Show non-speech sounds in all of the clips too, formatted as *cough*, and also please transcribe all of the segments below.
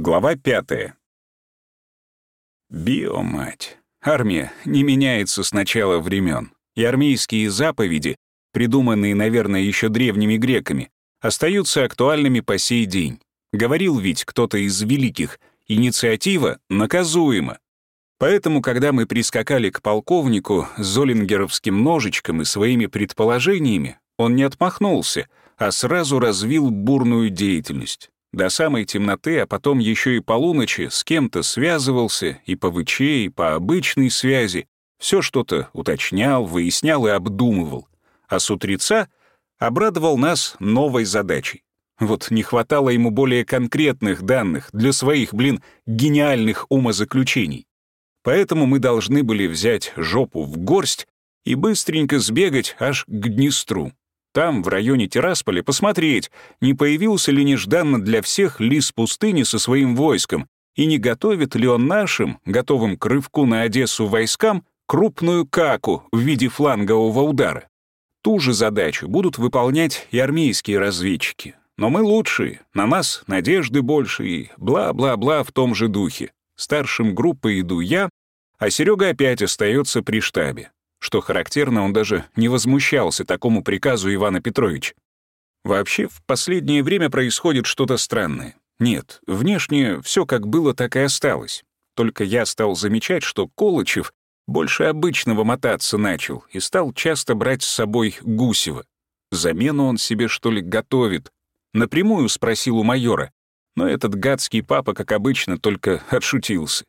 Глава пятая. Биомать. Армия не меняется с начала времен, и армейские заповеди, придуманные, наверное, еще древними греками, остаются актуальными по сей день. Говорил ведь кто-то из великих, инициатива наказуема. Поэтому, когда мы прискакали к полковнику с золингеровским ножичком и своими предположениями, он не отмахнулся, а сразу развил бурную деятельность. До самой темноты, а потом еще и полуночи с кем-то связывался и по ВЧ, и по обычной связи. Все что-то уточнял, выяснял и обдумывал. А с утреца обрадовал нас новой задачей. Вот не хватало ему более конкретных данных для своих, блин, гениальных умозаключений. Поэтому мы должны были взять жопу в горсть и быстренько сбегать аж к Днестру. Там, в районе Террасполя, посмотреть, не появился ли нежданно для всех лис пустыни со своим войском, и не готовит ли он нашим, готовым к рывку на Одессу войскам, крупную каку в виде флангового удара. Ту же задачу будут выполнять и армейские разведчики. Но мы лучшие, на нас надежды больше и бла-бла-бла в том же духе. Старшим группы иду я, а Серега опять остается при штабе. Что характерно, он даже не возмущался такому приказу Ивана Петровича. Вообще, в последнее время происходит что-то странное. Нет, внешне все как было, так и осталось. Только я стал замечать, что Колычев больше обычного мотаться начал и стал часто брать с собой Гусева. Замену он себе, что ли, готовит? Напрямую спросил у майора, но этот гадский папа, как обычно, только отшутился.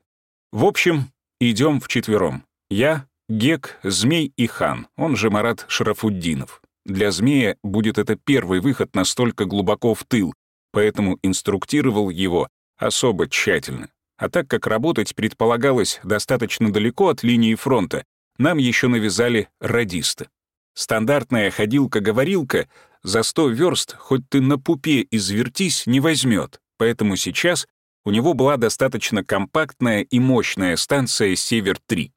В общем, идем вчетвером. Я, Гек, Змей и Хан, он же Марат Шарафуддинов. Для Змея будет это первый выход настолько глубоко в тыл, поэтому инструктировал его особо тщательно. А так как работать предполагалось достаточно далеко от линии фронта, нам еще навязали радиста. Стандартная ходилка-говорилка за сто верст хоть ты на пупе извертись не возьмет, поэтому сейчас у него была достаточно компактная и мощная станция «Север-3».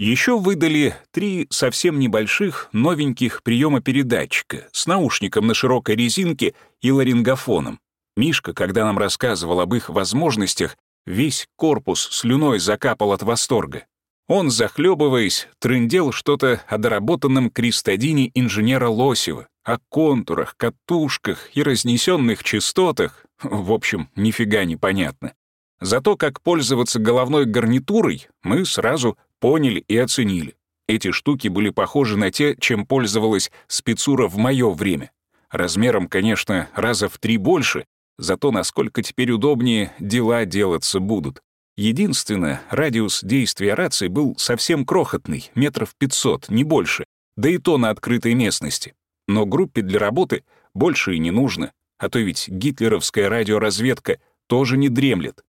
Еще выдали три совсем небольших новеньких приема-передатчика с наушником на широкой резинке и ларингофоном. Мишка, когда нам рассказывал об их возможностях, весь корпус слюной закапал от восторга. Он, захлебываясь, трындел что-то о доработанном кристодине инженера Лосева, о контурах, катушках и разнесенных частотах. В общем, нифига не понятно. Зато как пользоваться головной гарнитурой мы сразу поняли и оценили. Эти штуки были похожи на те, чем пользовалась спецура в мое время. Размером, конечно, раза в три больше, зато насколько теперь удобнее дела делаться будут. Единственное, радиус действия рации был совсем крохотный, метров 500, не больше, да и то на открытой местности. Но группе для работы больше и не нужно, а то ведь гитлеровская радиоразведка тоже не дремлет.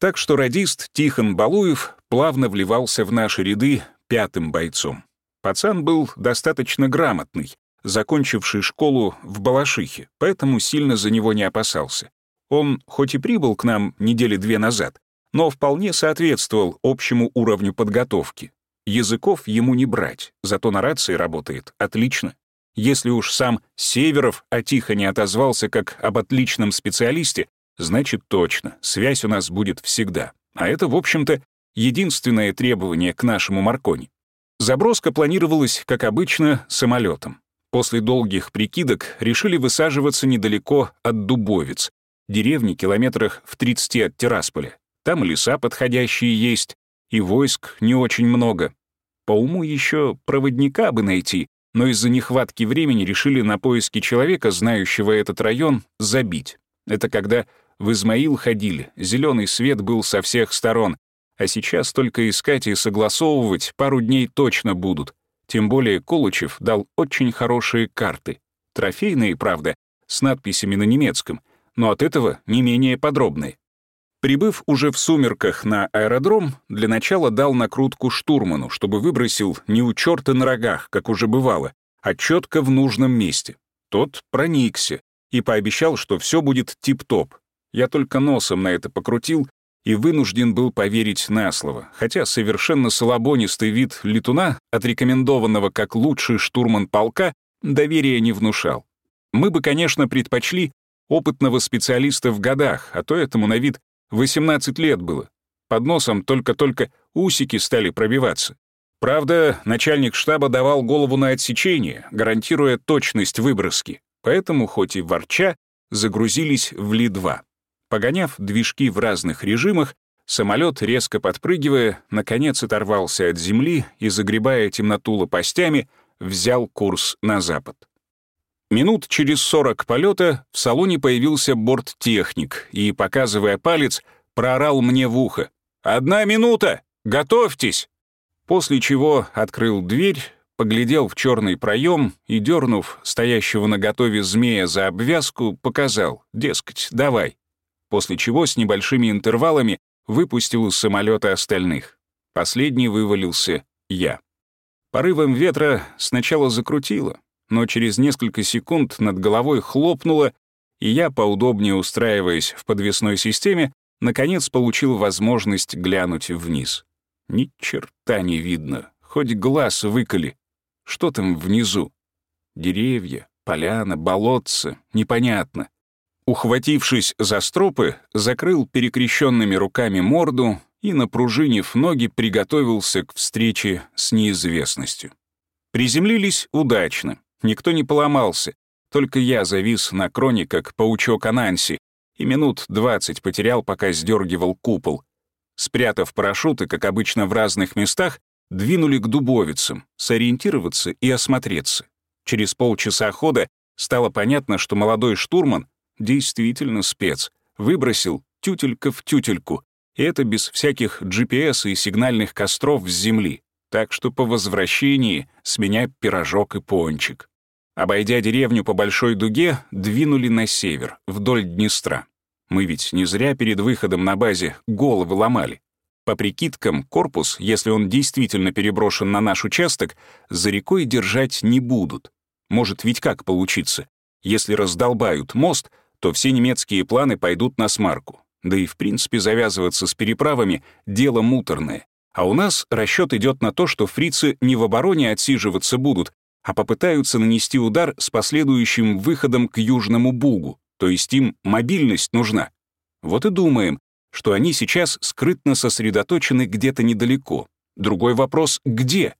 Так что радист Тихон Балуев плавно вливался в наши ряды пятым бойцом. Пацан был достаточно грамотный, закончивший школу в Балашихе, поэтому сильно за него не опасался. Он хоть и прибыл к нам недели две назад, но вполне соответствовал общему уровню подготовки. Языков ему не брать, зато на рации работает отлично. Если уж сам Северов о Тихоне отозвался как об отличном специалисте, значит точно, связь у нас будет всегда. А это, в общем-то, единственное требование к нашему Маркони. Заброска планировалась, как обычно, самолетом. После долгих прикидок решили высаживаться недалеко от Дубовец, деревни километрах в 30 от Террасполя. Там леса подходящие есть, и войск не очень много. По уму еще проводника бы найти, но из-за нехватки времени решили на поиски человека, знающего этот район, забить. Это когда в Измаил ходили, зеленый свет был со всех сторон, а сейчас только искать и согласовывать пару дней точно будут. Тем более Колычев дал очень хорошие карты. Трофейные, правда, с надписями на немецком, но от этого не менее подробные. Прибыв уже в сумерках на аэродром, для начала дал накрутку штурману, чтобы выбросил не у черта на рогах, как уже бывало, а четко в нужном месте. Тот проникся и пообещал, что все будет тип-топ, я только носом на это покрутил и вынужден был поверить на слово, хотя совершенно слабонистый вид летуна, отрекомендованного как лучший штурман полка, доверия не внушал. Мы бы, конечно, предпочли опытного специалиста в годах, а то этому на вид 18 лет было. Под носом только-только усики стали пробиваться. Правда, начальник штаба давал голову на отсечение, гарантируя точность выброски. Поэтому, хоть и ворча, загрузились в Ли-2. Погоняв движки в разных режимах, самолет, резко подпрыгивая, наконец оторвался от земли и, загребая темноту лопастями, взял курс на запад. Минут через сорок полета в салоне появился борттехник и, показывая палец, проорал мне в ухо. «Одна минута! Готовьтесь!» После чего открыл дверь, поглядел в черный проем и, дернув стоящего на готове змея за обвязку, показал, дескать, давай. После чего с небольшими интервалами выпустил из самолета остальных. Последний вывалился я. Порывом ветра сначала закрутило, но через несколько секунд над головой хлопнуло, и я, поудобнее устраиваясь в подвесной системе, наконец получил возможность глянуть вниз. Ни черта не видно, хоть глаз выколи. Что там внизу? Деревья, поляна, болотце, непонятно. Ухватившись за стропы, закрыл перекрещенными руками морду и, напружинив ноги, приготовился к встрече с неизвестностью. Приземлились удачно, никто не поломался, только я завис на кроне, как паучок Ананси, и минут двадцать потерял, пока сдергивал купол, Спрятав парашюты, как обычно в разных местах, двинули к дубовицам, сориентироваться и осмотреться. Через полчаса хода стало понятно, что молодой штурман действительно спец, выбросил тютелька в тютельку, и это без всяких GPS и сигнальных костров с земли. Так что по возвращении с меня пирожок и пончик. Обойдя деревню по большой дуге, двинули на север, вдоль Днестра. Мы ведь не зря перед выходом на базе головы ломали. По прикидкам, корпус, если он действительно переброшен на наш участок, за рекой держать не будут. Может ведь как получиться? Если раздолбают мост, то все немецкие планы пойдут на смарку. Да и в принципе завязываться с переправами — дело муторное. А у нас расчет идет на то, что фрицы не в обороне отсиживаться будут, а попытаются нанести удар с последующим выходом к Южному Бугу то есть им мобильность нужна. Вот и думаем, что они сейчас скрытно сосредоточены где-то недалеко. Другой вопрос — где?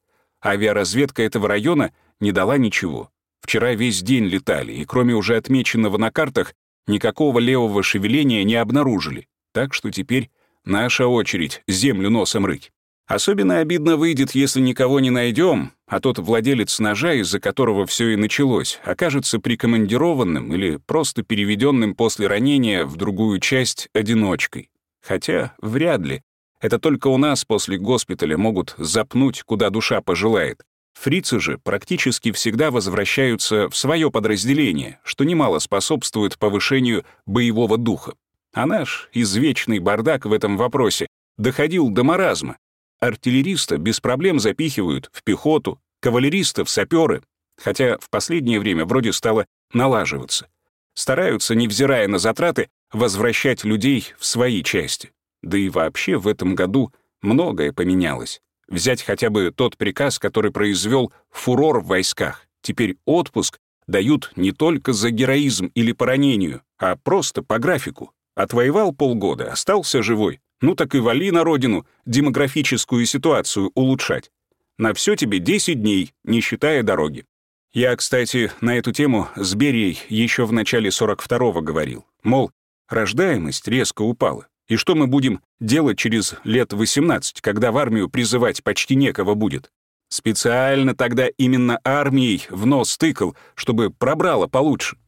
Авиаразведка этого района не дала ничего. Вчера весь день летали, и кроме уже отмеченного на картах, никакого левого шевеления не обнаружили. Так что теперь наша очередь землю носом рыть. Особенно обидно выйдет, если никого не найдем, а тот владелец ножа, из-за которого все и началось, окажется прикомандированным или просто переведенным после ранения в другую часть одиночкой. Хотя вряд ли. Это только у нас после госпиталя могут запнуть, куда душа пожелает. Фрицы же практически всегда возвращаются в свое подразделение, что немало способствует повышению боевого духа. А наш извечный бардак в этом вопросе доходил до маразма, Артиллериста без проблем запихивают в пехоту, кавалериста в саперы, хотя в последнее время вроде стало налаживаться. Стараются, невзирая на затраты, возвращать людей в свои части. Да и вообще в этом году многое поменялось. Взять хотя бы тот приказ, который произвел фурор в войсках. Теперь отпуск дают не только за героизм или по ранению, а просто по графику. Отвоевал полгода, остался живой. Ну так и вали на родину демографическую ситуацию улучшать. На все тебе 10 дней, не считая дороги. Я, кстати, на эту тему с Берией еще в начале 42-го говорил. Мол, рождаемость резко упала. И что мы будем делать через лет 18, когда в армию призывать почти некого будет? Специально тогда именно армией в нос тыкал, чтобы пробрало получше.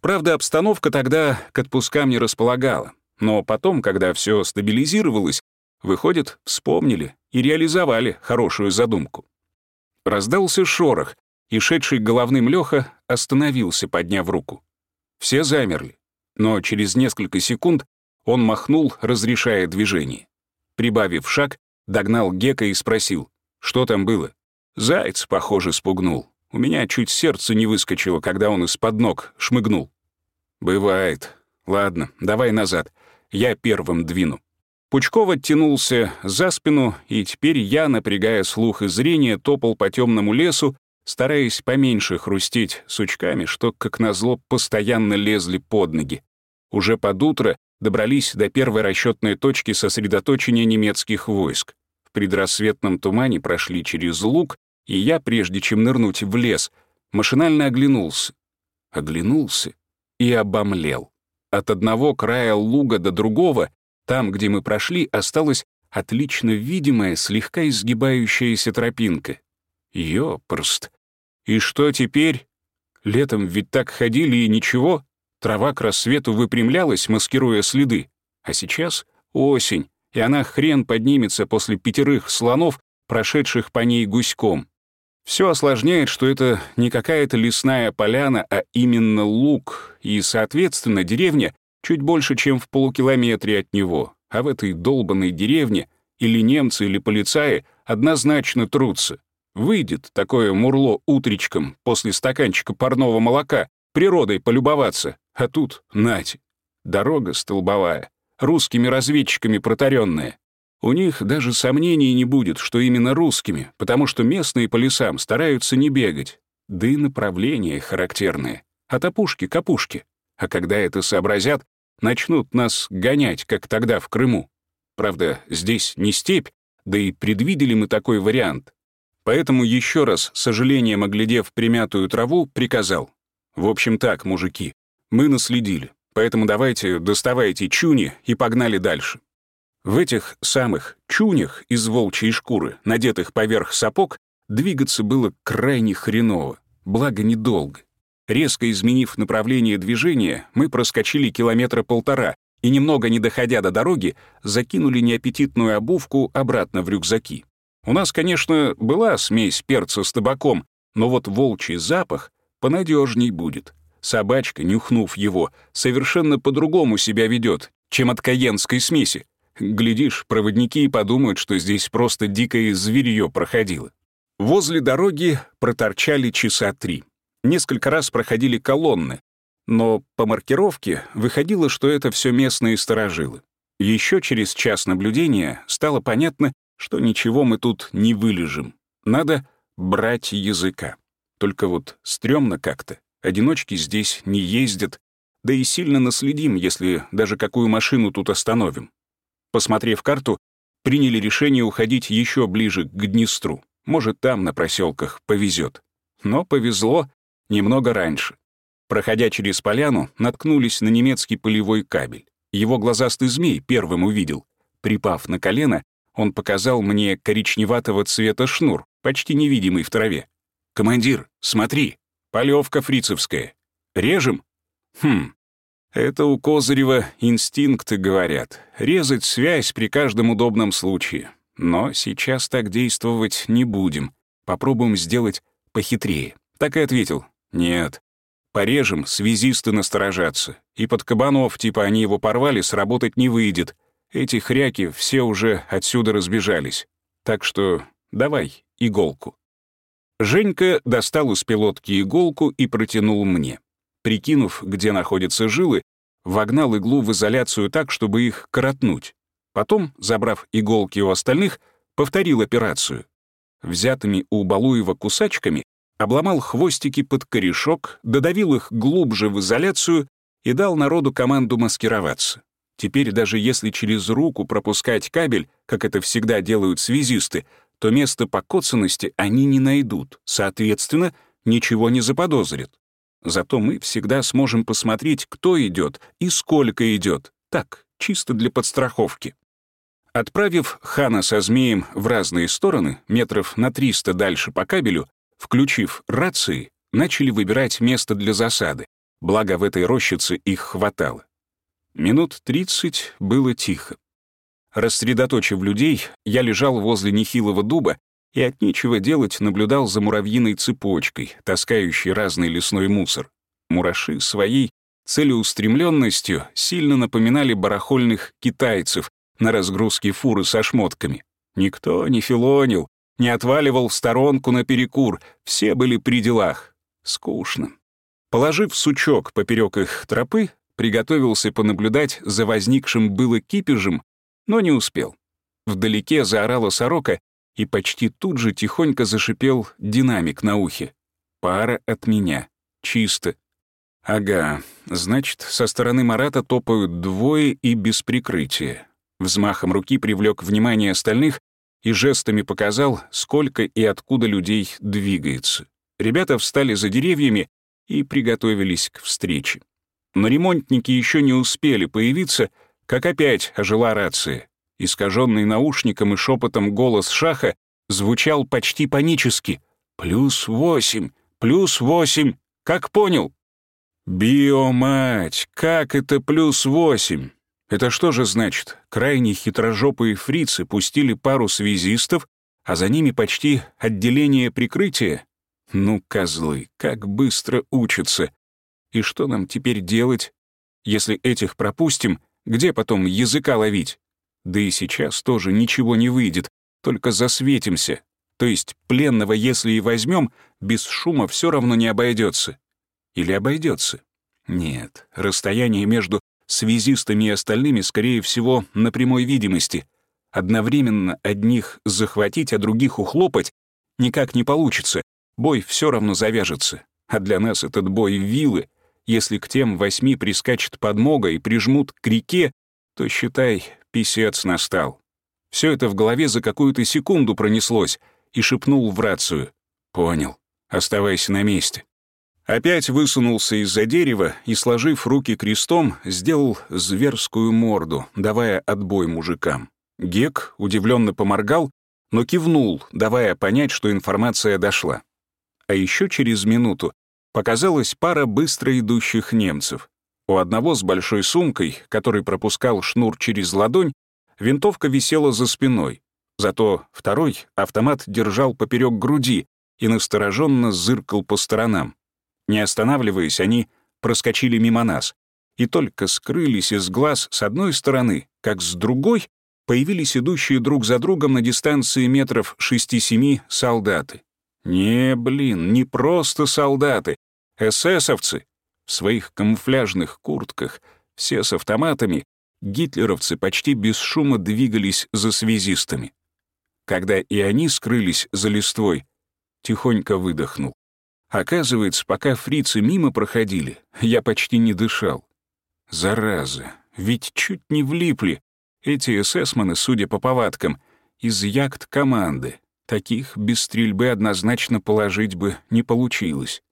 Правда, обстановка тогда к отпускам не располагала. Но потом, когда все стабилизировалось, выходит, вспомнили и реализовали хорошую задумку. Раздался шорох, и шедший головным Леха остановился, подняв руку. Все замерли, но через несколько секунд он махнул, разрешая движение. Прибавив шаг, догнал Гека и спросил, что там было. Заяц, похоже, спугнул. У меня чуть сердце не выскочило, когда он из-под ног шмыгнул. «Бывает. Ладно, давай назад я первым двину. Пучков оттянулся за спину, и теперь я, напрягая слух и зрение, топал по темному лесу, стараясь поменьше хрустеть сучками, что, как назло, постоянно лезли под ноги. Уже под утро добрались до первой расчетной точки сосредоточения немецких войск. В предрассветном тумане прошли через луг, и я, прежде чем нырнуть в лес, машинально оглянулся. Оглянулся и обомлел. От одного края луга до другого, там, где мы прошли, осталась отлично видимая, слегка изгибающаяся тропинка. Ёпрст. И что теперь? Летом ведь так ходили и ничего. Трава к рассвету выпрямлялась, маскируя следы. А сейчас осень, и она хрен поднимется после пятерых слонов, прошедших по ней гуськом. Все осложняет, что это не какая-то лесная поляна, а именно луг, и, соответственно, деревня чуть больше, чем в полукилометре от него. А в этой долбанной деревне или немцы, или полицаи однозначно трутся. Выйдет такое мурло утречком после стаканчика парного молока природой полюбоваться, а тут, нате, дорога столбовая, русскими разведчиками протаренная. У них даже сомнений не будет, что именно русскими, потому что местные по лесам стараются не бегать. Да и направления характерные. От опушки к опушке. А когда это сообразят, начнут нас гонять, как тогда в Крыму. Правда, здесь не степь, да и предвидели мы такой вариант. Поэтому еще раз, с сожалением оглядев примятую траву, приказал. В общем так, мужики, мы наследили, поэтому давайте доставайте чуни и погнали дальше. В этих самых чунях из волчьей шкуры, надетых поверх сапог, двигаться было крайне хреново, благо недолго. Резко изменив направление движения, мы проскочили километра полтора и, немного не доходя до дороги, закинули неаппетитную обувку обратно в рюкзаки. У нас, конечно, была смесь перца с табаком, но вот волчий запах понадежней будет. Собачка, нюхнув его, совершенно по-другому себя ведет, чем от каенской смеси. Глядишь, проводники и подумают, что здесь просто дикое зверье проходило. Возле дороги проторчали часа три. Несколько раз проходили колонны, но по маркировке выходило, что это все местные сторожилы. Еще через час наблюдения стало понятно, что ничего мы тут не вылежим. Надо брать языка. Только вот стрёмно как-то. Одиночки здесь не ездят, да и сильно наследим, если даже какую машину тут остановим. Посмотрев карту, приняли решение уходить еще ближе к Днестру. Может, там, на проселках, повезет. Но повезло немного раньше. Проходя через поляну, наткнулись на немецкий полевой кабель. Его глазастый змей первым увидел. Припав на колено, он показал мне коричневатого цвета шнур, почти невидимый в траве. «Командир, смотри, полевка фрицевская. Режем?» «Хм, это у Козырева инстинкты говорят. Резать связь при каждом удобном случае. Но сейчас так действовать не будем. Попробуем сделать похитрее». Так и ответил. «Нет. Порежем, связисты насторожатся. И под кабанов, типа они его порвали, сработать не выйдет. Эти хряки все уже отсюда разбежались. Так что давай иголку. Женька достал из пилотки иголку и протянул мне. Прикинув, где находятся жилы, вогнал иглу в изоляцию так, чтобы их коротнуть. Потом, забрав иголки у остальных, повторил операцию. Взятыми у Балуева кусачками обломал хвостики под корешок, додавил их глубже в изоляцию и дал народу команду маскироваться. Теперь даже если через руку пропускать кабель, как это всегда делают связисты, то место покоцанности они не найдут, соответственно, ничего не заподозрят. Зато мы всегда сможем посмотреть, кто идет и сколько идет. Так, чисто для подстраховки. Отправив Хана со змеем в разные стороны, метров на 300 дальше по кабелю, включив рации, начали выбирать место для засады, благо в этой рощице их хватало. Минут тридцать было тихо. Рассредоточив людей, я лежал возле нехилого дуба и от нечего делать наблюдал за муравьиной цепочкой, таскающей разный лесной мусор. Мураши своей целеустремленностью сильно напоминали барахольных китайцев на разгрузке фуры со шмотками. Никто не филонил, не отваливал в сторонку на перекур, все были при делах. Скучно. Положив сучок поперек их тропы, приготовился понаблюдать за возникшим было кипежем, но не успел. Вдалеке заорала сорока, и почти тут же тихонько зашипел динамик на ухе. «Пара от меня. Чисто». Ага, значит, со стороны Марата топают двое и без прикрытия. Взмахом руки привлек внимание остальных и жестами показал, сколько и откуда людей двигается. Ребята встали за деревьями и приготовились к встрече. Но ремонтники еще не успели появиться, как опять ожила рация. Искаженный наушником и шепотом голос Шаха звучал почти панически. «Плюс восемь! Плюс восемь! Как понял?» «Биомать! Как это плюс восемь?» Это что же значит? Крайне хитрожопые фрицы пустили пару связистов, а за ними почти отделение прикрытия? Ну, козлы, как быстро учатся. И что нам теперь делать? Если этих пропустим, где потом языка ловить? Да и сейчас тоже ничего не выйдет, только засветимся. То есть пленного, если и возьмем, без шума все равно не обойдется. Или обойдется? Нет, расстояние между связистами и остальными, скорее всего, на прямой видимости. Одновременно одних захватить, а других ухлопать никак не получится. Бой все равно завяжется. А для нас этот бой — вилы. Если к тем восьми прискачет подмога и прижмут к реке, то, считай, писец настал. Все это в голове за какую-то секунду пронеслось и шепнул в рацию. «Понял. Оставайся на месте». Опять высунулся из-за дерева и, сложив руки крестом, сделал зверскую морду, давая отбой мужикам. Гек удивленно поморгал, но кивнул, давая понять, что информация дошла. А еще через минуту показалась пара быстро идущих немцев. У одного с большой сумкой, который пропускал шнур через ладонь, винтовка висела за спиной. Зато второй автомат держал поперек груди и настороженно зыркал по сторонам. Не останавливаясь, они проскочили мимо нас и только скрылись из глаз с одной стороны, как с другой появились идущие друг за другом на дистанции метров шести-семи солдаты. Не, блин, не просто солдаты, эсэсовцы. В своих камуфляжных куртках, все с автоматами, гитлеровцы почти без шума двигались за связистами. Когда и они скрылись за листвой, тихонько выдохнул. Оказывается, пока фрицы мимо проходили, я почти не дышал. Зараза, ведь чуть не влипли. Эти эсэсманы, судя по повадкам, из яхт команды. Таких без стрельбы однозначно положить бы не получилось.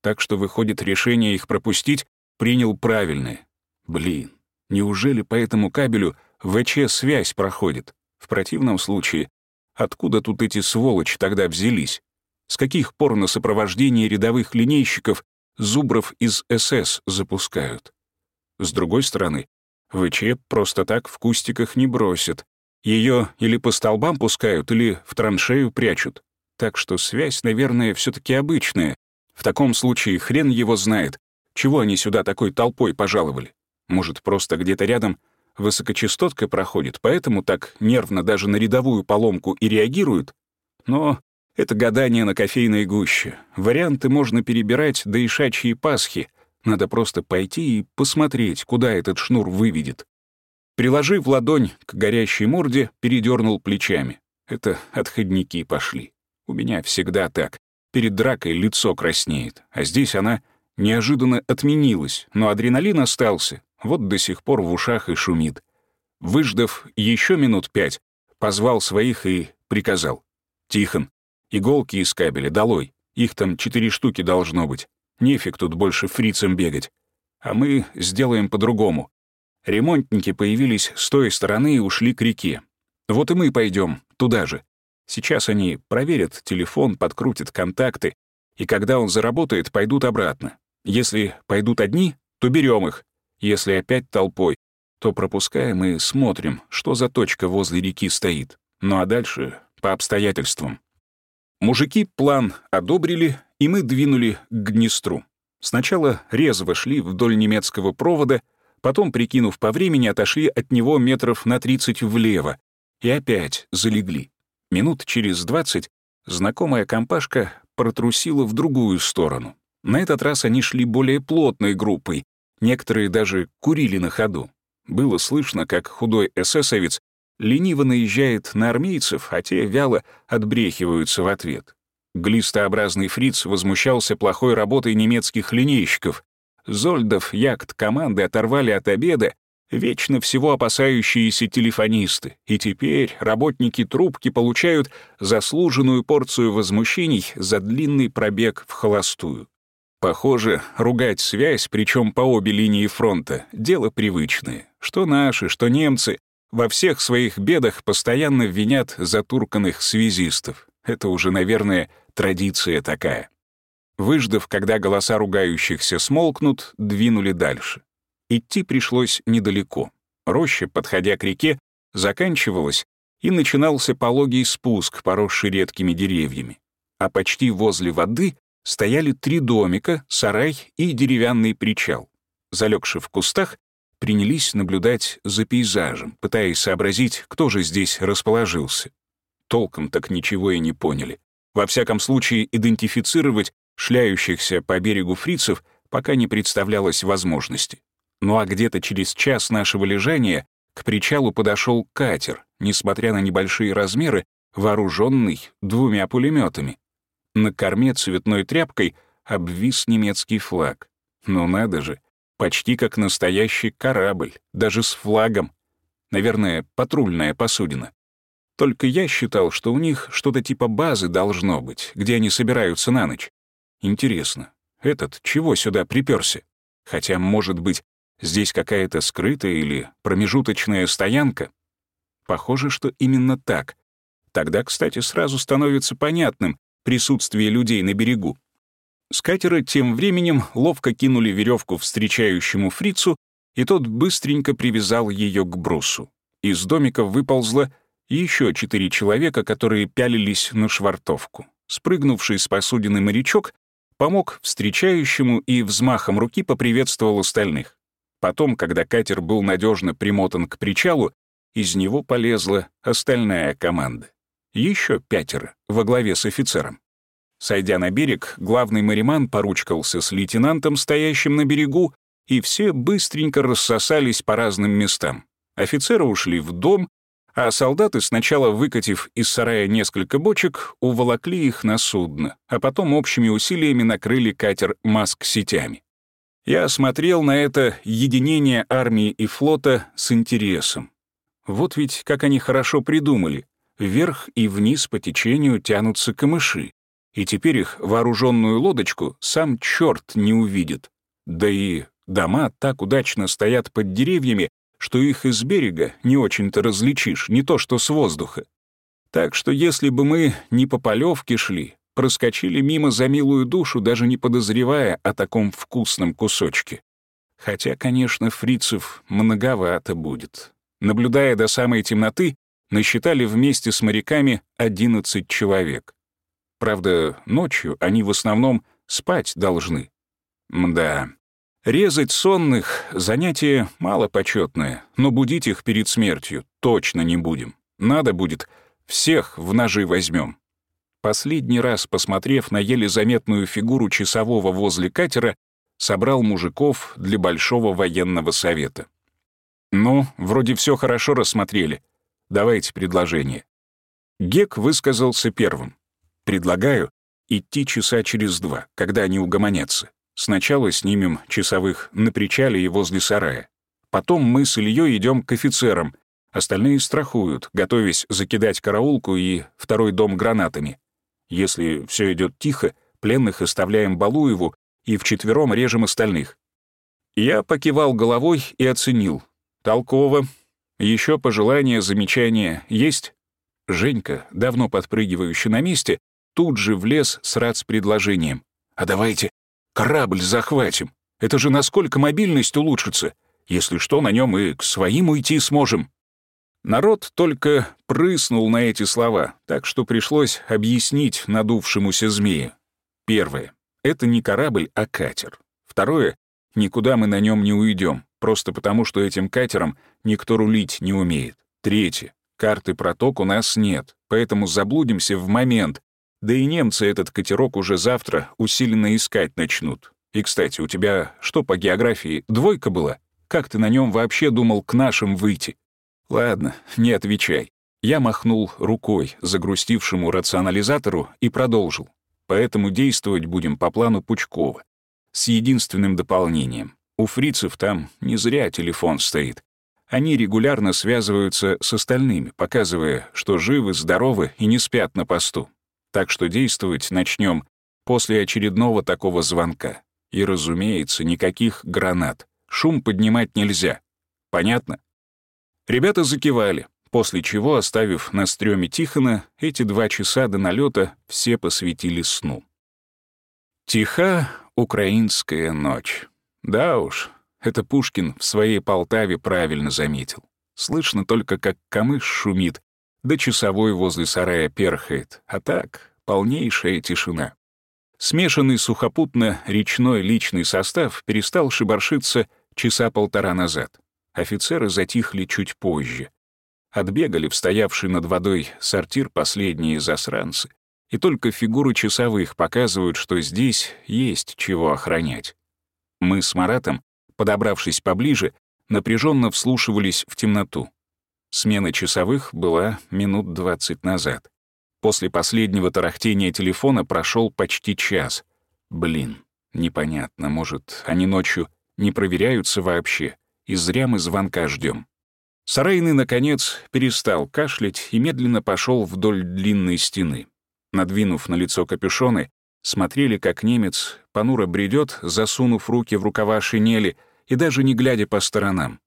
Так что, выходит, решение их пропустить принял правильное. Блин, неужели по этому кабелю ВЧ-связь проходит? В противном случае, откуда тут эти сволочи тогда взялись? С каких пор на сопровождение рядовых линейщиков зубров из СС запускают? С другой стороны, ВЧ просто так в кустиках не бросят. Ее или по столбам пускают, или в траншею прячут. Так что связь, наверное, все таки обычная. В таком случае хрен его знает, чего они сюда такой толпой пожаловали. Может, просто где-то рядом высокочастотка проходит, поэтому так нервно даже на рядовую поломку и реагируют? Но это гадание на кофейной гуще. Варианты можно перебирать до ишачьей Пасхи. Надо просто пойти и посмотреть, куда этот шнур выведет. Приложив ладонь к горящей морде, передернул плечами. Это отходники пошли. У меня всегда так. Перед дракой лицо краснеет, а здесь она неожиданно отменилась, но адреналин остался. Вот до сих пор в ушах и шумит. Выждав еще минут пять, позвал своих и приказал. «Тихон, Иголки из кабеля долой. Их там четыре штуки должно быть. Нефиг тут больше фрицем бегать. А мы сделаем по-другому. Ремонтники появились с той стороны и ушли к реке. Вот и мы пойдем туда же. Сейчас они проверят телефон, подкрутят контакты, и когда он заработает, пойдут обратно. Если пойдут одни, то берем их. Если опять толпой, то пропускаем и смотрим, что за точка возле реки стоит. Ну а дальше по обстоятельствам. Мужики план одобрили, и мы двинули к Днестру. Сначала резво шли вдоль немецкого провода, потом, прикинув по времени, отошли от него метров на 30 влево и опять залегли. Минут через 20 знакомая компашка протрусила в другую сторону. На этот раз они шли более плотной группой, некоторые даже курили на ходу. Было слышно, как худой эсэсовец лениво наезжает на армейцев, а те вяло отбрехиваются в ответ. Глистообразный фриц возмущался плохой работой немецких линейщиков. Зольдов яхт команды оторвали от обеда вечно всего опасающиеся телефонисты, и теперь работники трубки получают заслуженную порцию возмущений за длинный пробег в холостую. Похоже, ругать связь, причем по обе линии фронта, дело привычное. Что наши, что немцы, во всех своих бедах постоянно винят затурканных связистов. Это уже, наверное, традиция такая. Выждав, когда голоса ругающихся смолкнут, двинули дальше. Идти пришлось недалеко. Роща, подходя к реке, заканчивалась, и начинался пологий спуск, поросший редкими деревьями. А почти возле воды стояли три домика, сарай и деревянный причал. Залегши в кустах, принялись наблюдать за пейзажем, пытаясь сообразить, кто же здесь расположился. Толком так ничего и не поняли. Во всяком случае, идентифицировать шляющихся по берегу фрицев пока не представлялось возможности. Ну а где-то через час нашего лежания к причалу подошел катер, несмотря на небольшие размеры, вооруженный двумя пулеметами. На корме цветной тряпкой обвис немецкий флаг. Ну надо же, почти как настоящий корабль, даже с флагом. Наверное, патрульная посудина. Только я считал, что у них что-то типа базы должно быть, где они собираются на ночь. Интересно, этот чего сюда приперся? Хотя, может быть, Здесь какая-то скрытая или промежуточная стоянка? Похоже, что именно так. Тогда, кстати, сразу становится понятным присутствие людей на берегу. С катера тем временем ловко кинули веревку встречающему фрицу, и тот быстренько привязал ее к брусу. Из домика выползло еще четыре человека, которые пялились на швартовку. Спрыгнувший с посудины морячок помог встречающему и взмахом руки поприветствовал остальных. Потом, когда катер был надежно примотан к причалу, из него полезла остальная команда. Еще пятеро во главе с офицером. Сойдя на берег, главный мариман поручкался с лейтенантом, стоящим на берегу, и все быстренько рассосались по разным местам. Офицеры ушли в дом, а солдаты, сначала выкатив из сарая несколько бочек, уволокли их на судно, а потом общими усилиями накрыли катер маск-сетями. Я смотрел на это единение армии и флота с интересом. Вот ведь как они хорошо придумали. Вверх и вниз по течению тянутся камыши, и теперь их вооруженную лодочку сам черт не увидит. Да и дома так удачно стоят под деревьями, что их из берега не очень-то различишь, не то что с воздуха. Так что если бы мы не по полевке шли, проскочили мимо за милую душу, даже не подозревая о таком вкусном кусочке. Хотя, конечно, фрицев многовато будет. Наблюдая до самой темноты, насчитали вместе с моряками 11 человек. Правда, ночью они в основном спать должны. Мда. Резать сонных — занятие малопочетное, но будить их перед смертью точно не будем. Надо будет, всех в ножи возьмем. Последний раз, посмотрев на еле заметную фигуру часового возле катера, собрал мужиков для большого военного совета. «Ну, вроде все хорошо рассмотрели. Давайте предложение». Гек высказался первым. «Предлагаю идти часа через два, когда они угомонятся. Сначала снимем часовых на причале и возле сарая. Потом мы с Ильей идем к офицерам. Остальные страхуют, готовясь закидать караулку и второй дом гранатами. Если все идет тихо, пленных оставляем Балуеву и вчетвером режем остальных. Я покивал головой и оценил. Толково. Еще пожелания, замечания есть? Женька, давно подпрыгивающий на месте, тут же влез с рад с предложением. «А давайте корабль захватим. Это же насколько мобильность улучшится. Если что, на нем и к своим уйти сможем». Народ только прыснул на эти слова, так что пришлось объяснить надувшемуся змею. Первое. Это не корабль, а катер. Второе. Никуда мы на нем не уйдем, просто потому что этим катером никто рулить не умеет. Третье. Карты проток у нас нет, поэтому заблудимся в момент. Да и немцы этот катерок уже завтра усиленно искать начнут. И, кстати, у тебя что по географии, двойка была? Как ты на нем вообще думал к нашим выйти? «Ладно, не отвечай». Я махнул рукой загрустившему рационализатору и продолжил. Поэтому действовать будем по плану Пучкова. с единственным дополнением. У фрицев там не зря телефон стоит. Они регулярно связываются с остальными, показывая, что живы, здоровы и не спят на посту. Так что действовать начнем после очередного такого звонка. И, разумеется, никаких гранат. Шум поднимать нельзя. Понятно? Ребята закивали, после чего, оставив на стреме Тихона, эти два часа до налета все посвятили сну. Тиха украинская ночь. Да уж, это Пушкин в своей Полтаве правильно заметил. Слышно только, как камыш шумит, да часовой возле сарая перхает, а так полнейшая тишина. Смешанный сухопутно-речной личный состав перестал шибаршиться часа полтора назад. Офицеры затихли чуть позже. Отбегали в стоявший над водой сортир последние засранцы, и только фигуры часовых показывают, что здесь есть чего охранять. Мы с Маратом, подобравшись поближе, напряженно вслушивались в темноту. Смена часовых была минут двадцать назад. После последнего тарахтения телефона прошел почти час. Блин, непонятно, может, они ночью не проверяются вообще, и зря мы звонка ждем. Сарайный, наконец, перестал кашлять и медленно пошел вдоль длинной стены. Надвинув на лицо капюшоны, смотрели, как немец понуро бредет, засунув руки в рукава шинели и даже не глядя по сторонам.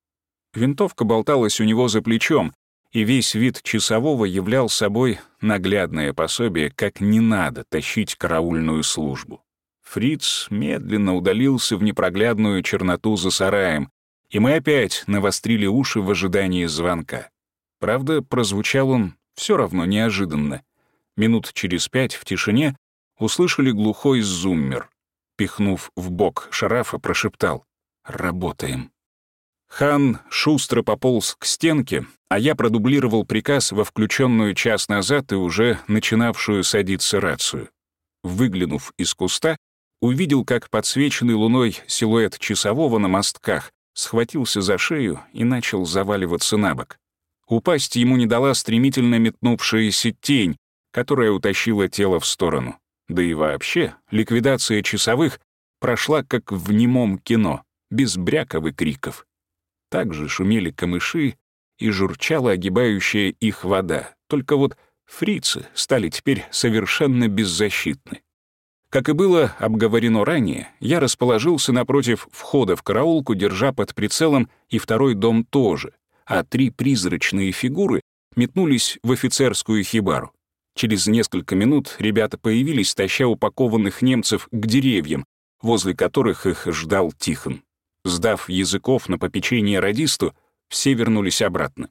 Винтовка болталась у него за плечом, и весь вид часового являл собой наглядное пособие, как не надо тащить караульную службу. Фриц медленно удалился в непроглядную черноту за сараем, и мы опять навострили уши в ожидании звонка. Правда, прозвучал он все равно неожиданно. Минут через пять в тишине услышали глухой зуммер. Пихнув в бок шарафа, прошептал «Работаем». Хан шустро пополз к стенке, а я продублировал приказ во включенную час назад и уже начинавшую садиться рацию. Выглянув из куста, увидел, как подсвеченный луной силуэт часового на мостках схватился за шею и начал заваливаться на бок. Упасть ему не дала стремительно метнувшаяся тень, которая утащила тело в сторону. Да и вообще, ликвидация часовых прошла как в немом кино, без бряков и криков. Также шумели камыши и журчала огибающая их вода, только вот фрицы стали теперь совершенно беззащитны. Как и было обговорено ранее, я расположился напротив входа в караулку, держа под прицелом и второй дом тоже, а три призрачные фигуры метнулись в офицерскую хибару. Через несколько минут ребята появились, таща упакованных немцев к деревьям, возле которых их ждал Тихон. Сдав языков на попечение радисту, все вернулись обратно.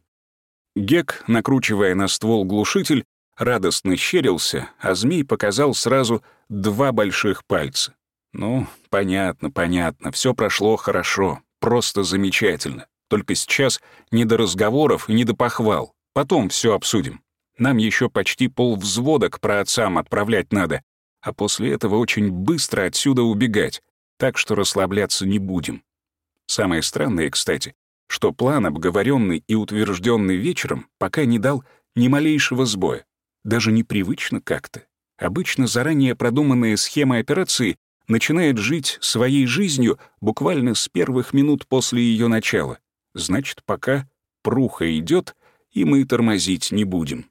Гек, накручивая на ствол глушитель, радостно щерился, а змей показал сразу два больших пальца. Ну, понятно, понятно, все прошло хорошо, просто замечательно. Только сейчас не до разговоров и не до похвал. Потом все обсудим. Нам еще почти полвзвода к праотцам отправлять надо, а после этого очень быстро отсюда убегать, так что расслабляться не будем. Самое странное, кстати, что план, обговоренный и утвержденный вечером, пока не дал ни малейшего сбоя. Даже непривычно как-то. Обычно заранее продуманная схема операции начинает жить своей жизнью буквально с первых минут после ее начала. Значит, пока пруха идет, и мы тормозить не будем.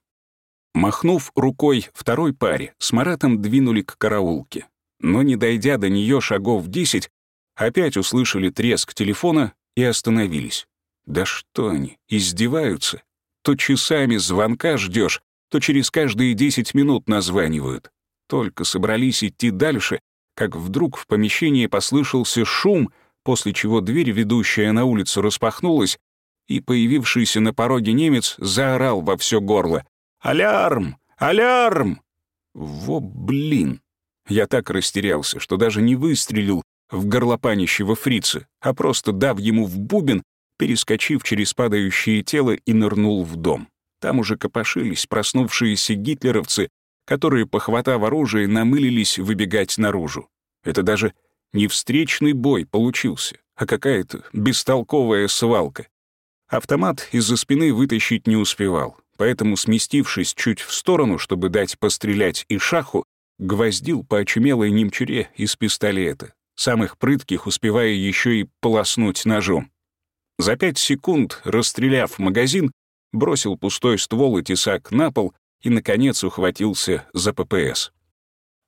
Махнув рукой второй паре, с Маратом двинули к караулке. Но, не дойдя до нее шагов десять, опять услышали треск телефона и остановились. Да что они, издеваются? То часами звонка ждешь, то через каждые десять минут названивают. Только собрались идти дальше, как вдруг в помещении послышался шум, после чего дверь, ведущая на улицу, распахнулась, и появившийся на пороге немец заорал во все горло. «Алярм! Алярм!» Во блин! Я так растерялся, что даже не выстрелил в горлопанищего фрица, а просто дав ему в бубен, перескочив через падающее тело и нырнул в дом. Там уже копошились проснувшиеся гитлеровцы, которые, похватав оружие, намылились выбегать наружу. Это даже не встречный бой получился, а какая-то бестолковая свалка. Автомат из-за спины вытащить не успевал поэтому, сместившись чуть в сторону, чтобы дать пострелять и шаху, гвоздил по очумелой немчуре из пистолета. Самых прытких успевая еще и полоснуть ножом. За пять секунд, расстреляв магазин, бросил пустой ствол и тесак на пол и, наконец, ухватился за ППС.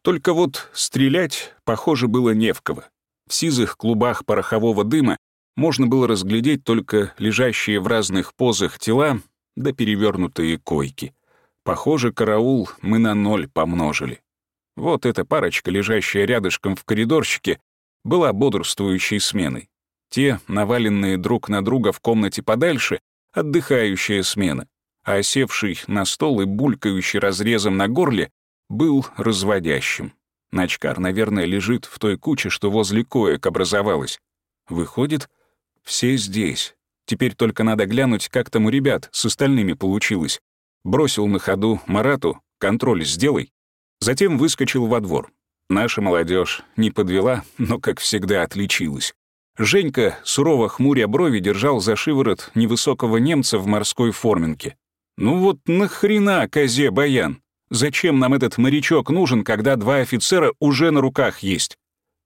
Только вот стрелять, похоже, было не в кого. В сизых клубах порохового дыма можно было разглядеть только лежащие в разных позах тела да перевернутые койки. Похоже, караул мы на ноль помножили. Вот эта парочка, лежащая рядышком в коридорчике, была бодрствующей сменой. Те, наваленные друг на друга в комнате подальше, отдыхающая смена, а осевший на стол и булькающий разрезом на горле был разводящим. Начкар, наверное, лежит в той куче, что возле коек образовалась. Выходит, все здесь. Теперь только надо глянуть, как там у ребят с остальными получилось. Бросил на ходу Марату, контроль сделай. Затем выскочил во двор. Наша молодежь не подвела, но, как всегда, отличилась. Женька, сурово хмуря брови, держал за шиворот невысокого немца в морской форменке. «Ну вот нахрена, козе Баян? Зачем нам этот морячок нужен, когда два офицера уже на руках есть?»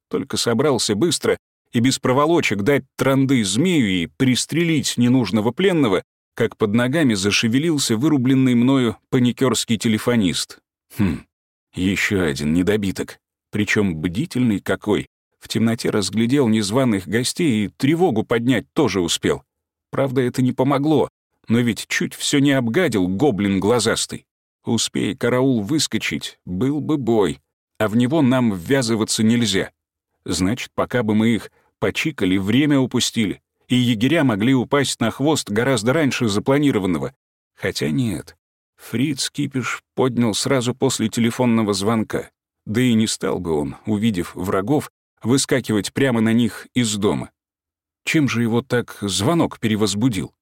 Только собрался быстро и без проволочек дать транды змею и пристрелить ненужного пленного, как под ногами зашевелился вырубленный мною паникерский телефонист. Хм, еще один недобиток. Причем бдительный какой. В темноте разглядел незваных гостей и тревогу поднять тоже успел. Правда, это не помогло, но ведь чуть все не обгадил гоблин глазастый. Успей караул выскочить, был бы бой, а в него нам ввязываться нельзя. Значит, пока бы мы их почикали, время упустили, и егеря могли упасть на хвост гораздо раньше запланированного. Хотя нет. Фриц Кипиш поднял сразу после телефонного звонка. Да и не стал бы он, увидев врагов, выскакивать прямо на них из дома. Чем же его так звонок перевозбудил?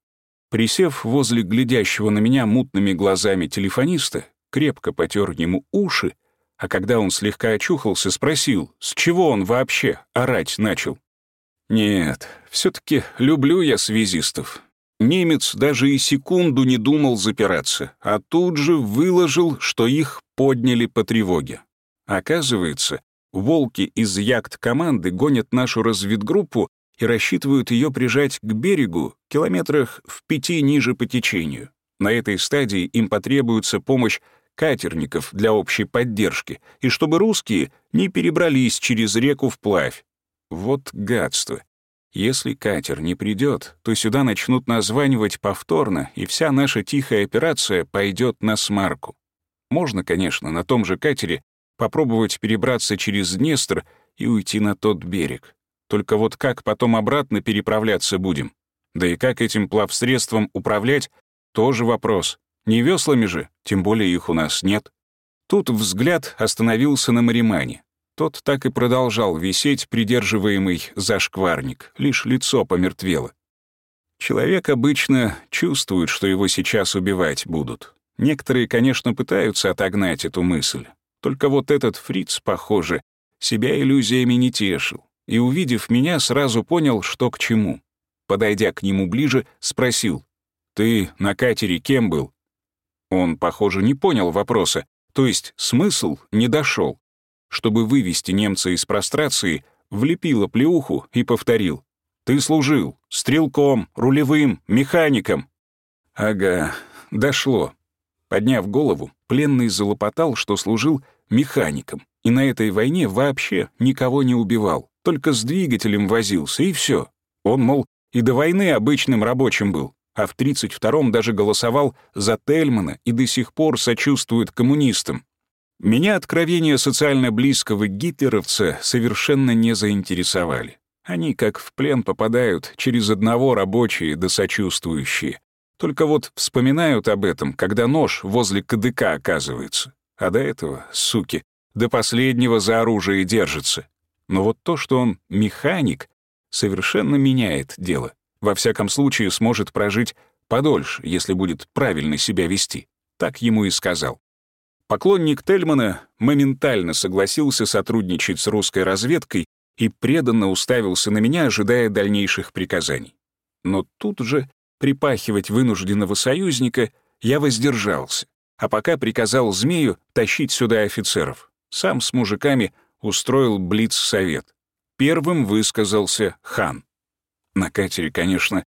Присев возле глядящего на меня мутными глазами телефониста, крепко потер ему уши, а когда он слегка очухался, спросил, с чего он вообще орать начал. Нет, все таки люблю я связистов. Немец даже и секунду не думал запираться, а тут же выложил, что их подняли по тревоге. Оказывается, волки из яхт-команды гонят нашу разведгруппу и рассчитывают ее прижать к берегу километрах в пяти ниже по течению. На этой стадии им потребуется помощь катерников для общей поддержки, и чтобы русские не перебрались через реку вплавь. Вот гадство. Если катер не придет, то сюда начнут названивать повторно, и вся наша тихая операция пойдет на смарку. Можно, конечно, на том же катере попробовать перебраться через Днестр и уйти на тот берег. Только вот как потом обратно переправляться будем? Да и как этим плавсредством управлять, тоже вопрос. Не веслами же, тем более их у нас нет. Тут взгляд остановился на Маримане. Тот так и продолжал висеть, придерживаемый за шкварник, лишь лицо помертвело. Человек обычно чувствует, что его сейчас убивать будут. Некоторые, конечно, пытаются отогнать эту мысль, только вот этот фриц, похоже, себя иллюзиями не тешил, и, увидев меня, сразу понял, что к чему. Подойдя к нему ближе, спросил, «Ты на катере кем был?» Он, похоже, не понял вопроса, то есть смысл не дошел. Чтобы вывести немца из прострации, влепила плеуху и повторил. «Ты служил стрелком, рулевым, механиком». «Ага, дошло». Подняв голову, пленный залопотал, что служил механиком, и на этой войне вообще никого не убивал, только с двигателем возился, и все. Он, мол, и до войны обычным рабочим был, а в 32-м даже голосовал за Тельмана и до сих пор сочувствует коммунистам. Меня откровения социально близкого гитлеровца совершенно не заинтересовали. Они как в плен попадают через одного рабочие да сочувствующие. Только вот вспоминают об этом, когда нож возле КДК оказывается. А до этого, суки, до последнего за оружие держится. Но вот то, что он механик, совершенно меняет дело. Во всяком случае, сможет прожить подольше, если будет правильно себя вести. Так ему и сказал. Поклонник Тельмана моментально согласился сотрудничать с русской разведкой и преданно уставился на меня, ожидая дальнейших приказаний. Но тут же припахивать вынужденного союзника я воздержался а пока приказал Змею тащить сюда офицеров. Сам с мужиками устроил блиц-совет. Первым высказался хан. На катере, конечно,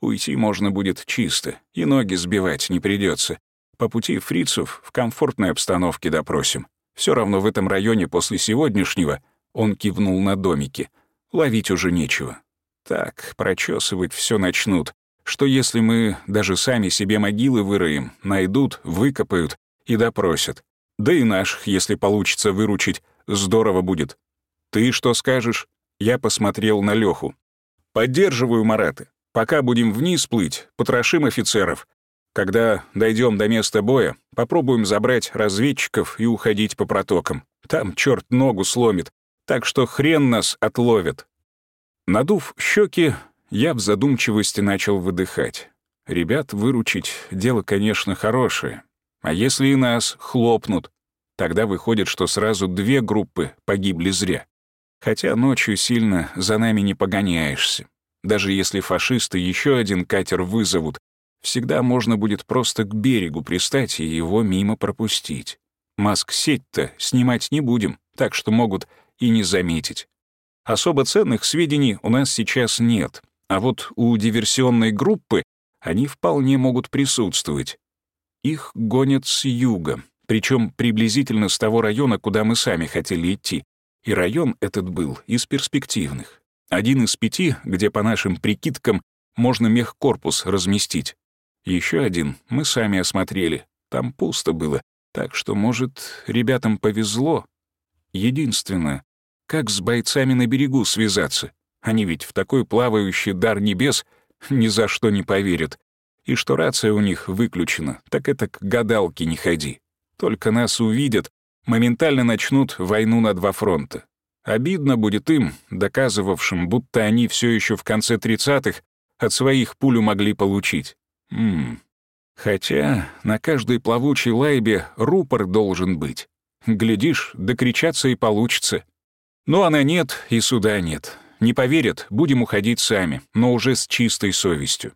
уйти можно будет чисто, и ноги сбивать не придется. По пути фрицев в комфортной обстановке допросим. Все равно в этом районе после сегодняшнего он кивнул на домики. Ловить уже нечего. Так, прочесывать все начнут. Что если мы даже сами себе могилы выроем, найдут, выкопают и допросят. Да и наших, если получится выручить, здорово будет. Ты что скажешь? Я посмотрел на Леху. Поддерживаю Мараты. Пока будем вниз плыть, потрошим офицеров. Когда дойдем до места боя, попробуем забрать разведчиков и уходить по протокам. Там черт ногу сломит, так что хрен нас отловит. Надув щеки, я в задумчивости начал выдыхать. Ребят выручить — дело, конечно, хорошее. А если и нас хлопнут, тогда выходит, что сразу две группы погибли зря. Хотя ночью сильно за нами не погоняешься. Даже если фашисты еще один катер вызовут, всегда можно будет просто к берегу пристать и его мимо пропустить. Маск-сеть-то снимать не будем, так что могут и не заметить. Особо ценных сведений у нас сейчас нет, а вот у диверсионной группы они вполне могут присутствовать. Их гонят с юга, причем приблизительно с того района, куда мы сами хотели идти. И район этот был из перспективных. Один из пяти, где, по нашим прикидкам, можно мехкорпус разместить. Еще один мы сами осмотрели. Там пусто было, так что, может, ребятам повезло. Единственное, как с бойцами на берегу связаться? Они ведь в такой плавающий дар небес ни за что не поверят. И что рация у них выключена, так это к гадалке не ходи. Только нас увидят, моментально начнут войну на два фронта. Обидно будет им, доказывавшим, будто они все еще в конце тридцатых от своих пулю могли получить. Ммм. Хотя на каждой плавучей лайбе рупор должен быть. Глядишь, докричаться и получится. Но она нет, и суда нет. Не поверят, будем уходить сами, но уже с чистой совестью.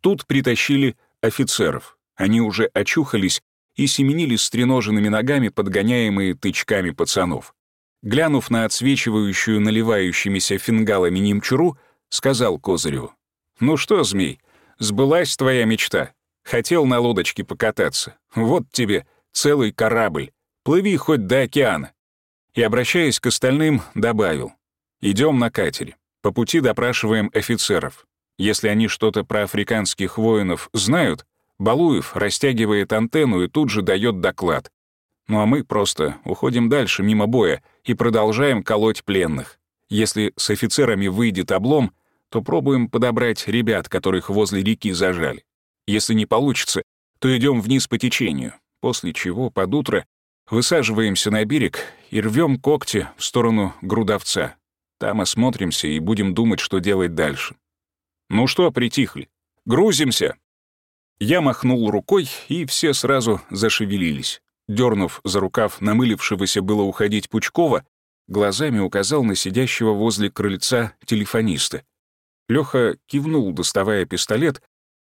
Тут притащили офицеров. Они уже очухались и семенили с треноженными ногами, подгоняемые тычками пацанов. Глянув на отсвечивающую наливающимися фингалами немчуру, сказал Козыреву. «Ну что, змей, сбылась твоя мечта. Хотел на лодочке покататься. Вот тебе целый корабль. Плыви хоть до океана». И, обращаясь к остальным, добавил. «Идем на катере. По пути допрашиваем офицеров. Если они что-то про африканских воинов знают, Балуев растягивает антенну и тут же дает доклад. Ну а мы просто уходим дальше, мимо боя, и продолжаем колоть пленных. Если с офицерами выйдет облом, то пробуем подобрать ребят, которых возле реки зажали. Если не получится, то идем вниз по течению, после чего под утро высаживаемся на берег и рвем когти в сторону Грудовца. Там осмотримся и будем думать, что делать дальше. Ну что, притихли? Грузимся!» Я махнул рукой, и все сразу зашевелились. Дернув за рукав намылившегося было уходить Пучкова, глазами указал на сидящего возле крыльца телефониста. Лёха кивнул, доставая пистолет,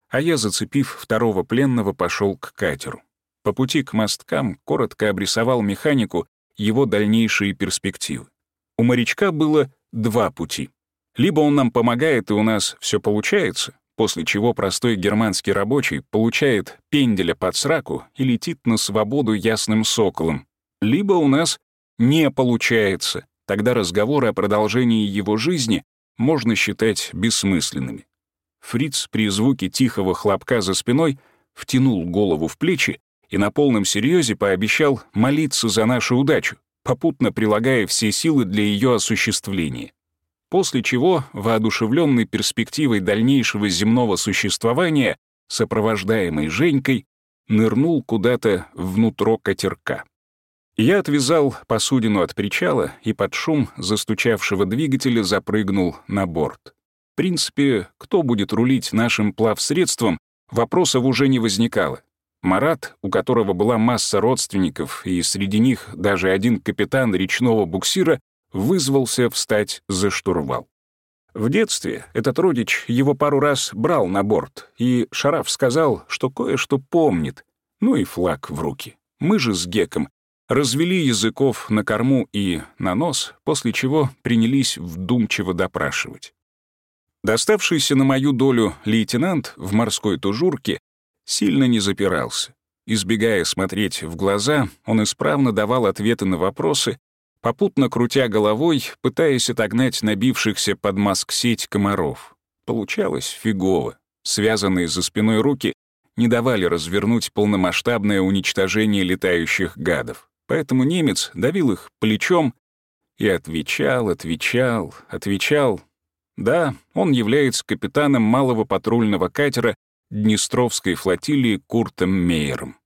а я, зацепив второго пленного, пошел к катеру. По пути к мосткам коротко обрисовал механику его дальнейшие перспективы. У морячка было два пути. Либо он нам помогает, и у нас все получается, после чего простой германский рабочий получает пенделя под сраку и летит на свободу ясным соколом. Либо у нас не получается, тогда разговоры о продолжении его жизни можно считать бессмысленными. Фриц при звуке тихого хлопка за спиной втянул голову в плечи и на полном серьезе пообещал молиться за нашу удачу, попутно прилагая все силы для ее осуществления после чего, воодушевленный перспективой дальнейшего земного существования, сопровождаемый Женькой, нырнул куда-то внутрь катерка. Я отвязал посудину от причала и под шум застучавшего двигателя запрыгнул на борт. В принципе, кто будет рулить нашим плавсредством, вопросов уже не возникало. Марат, у которого была масса родственников, и среди них даже один капитан речного буксира, вызвался встать за штурвал. В детстве этот родич его пару раз брал на борт, и Шараф сказал, что кое-что помнит. Ну и флаг в руки. Мы же с Геком развели языков на корму и на нос, после чего принялись вдумчиво допрашивать. Доставшийся на мою долю лейтенант в морской тужурке сильно не запирался. Избегая смотреть в глаза, он исправно давал ответы на вопросы, попутно крутя головой, пытаясь отогнать набившихся под маск-сеть комаров. Получалось фигово. Связанные за спиной руки не давали развернуть полномасштабное уничтожение летающих гадов. Поэтому немец давил их плечом и отвечал, отвечал, отвечал. Да, он является капитаном малого патрульного катера Днестровской флотилии Куртом Мейером.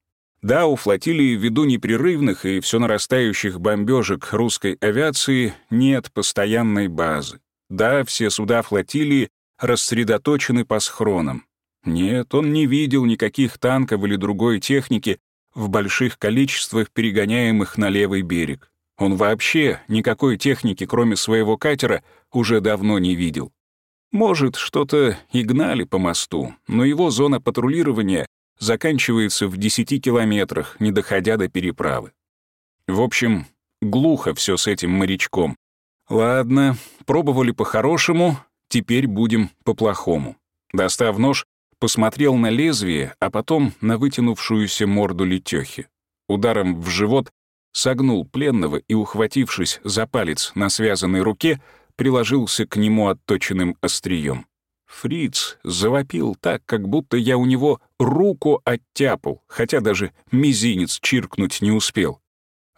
Да, у флотилии ввиду непрерывных и все нарастающих бомбежек русской авиации нет постоянной базы. Да, все суда флотилии рассредоточены по схронам. Нет, он не видел никаких танков или другой техники, в больших количествах перегоняемых на левый берег. Он вообще никакой техники, кроме своего катера, уже давно не видел. Может, что-то и гнали по мосту, но его зона патрулирования заканчивается в 10 километрах, не доходя до переправы. В общем, глухо все с этим морячком. Ладно, пробовали по-хорошему, теперь будем по-плохому. Достав нож, посмотрел на лезвие, а потом на вытянувшуюся морду летехи. Ударом в живот согнул пленного и, ухватившись за палец на связанной руке, приложился к нему отточенным острием. Фриц завопил так, как будто я у него руку оттяпал, хотя даже мизинец чиркнуть не успел.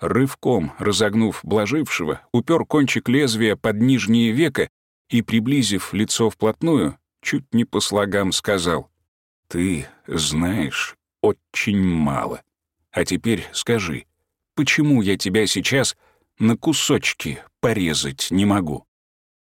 Рывком, разогнув блажившего, упер кончик лезвия под нижнее веко и, приблизив лицо вплотную, чуть не по слогам сказал. Ты знаешь очень мало. А теперь скажи, почему я тебя сейчас на кусочки порезать не могу?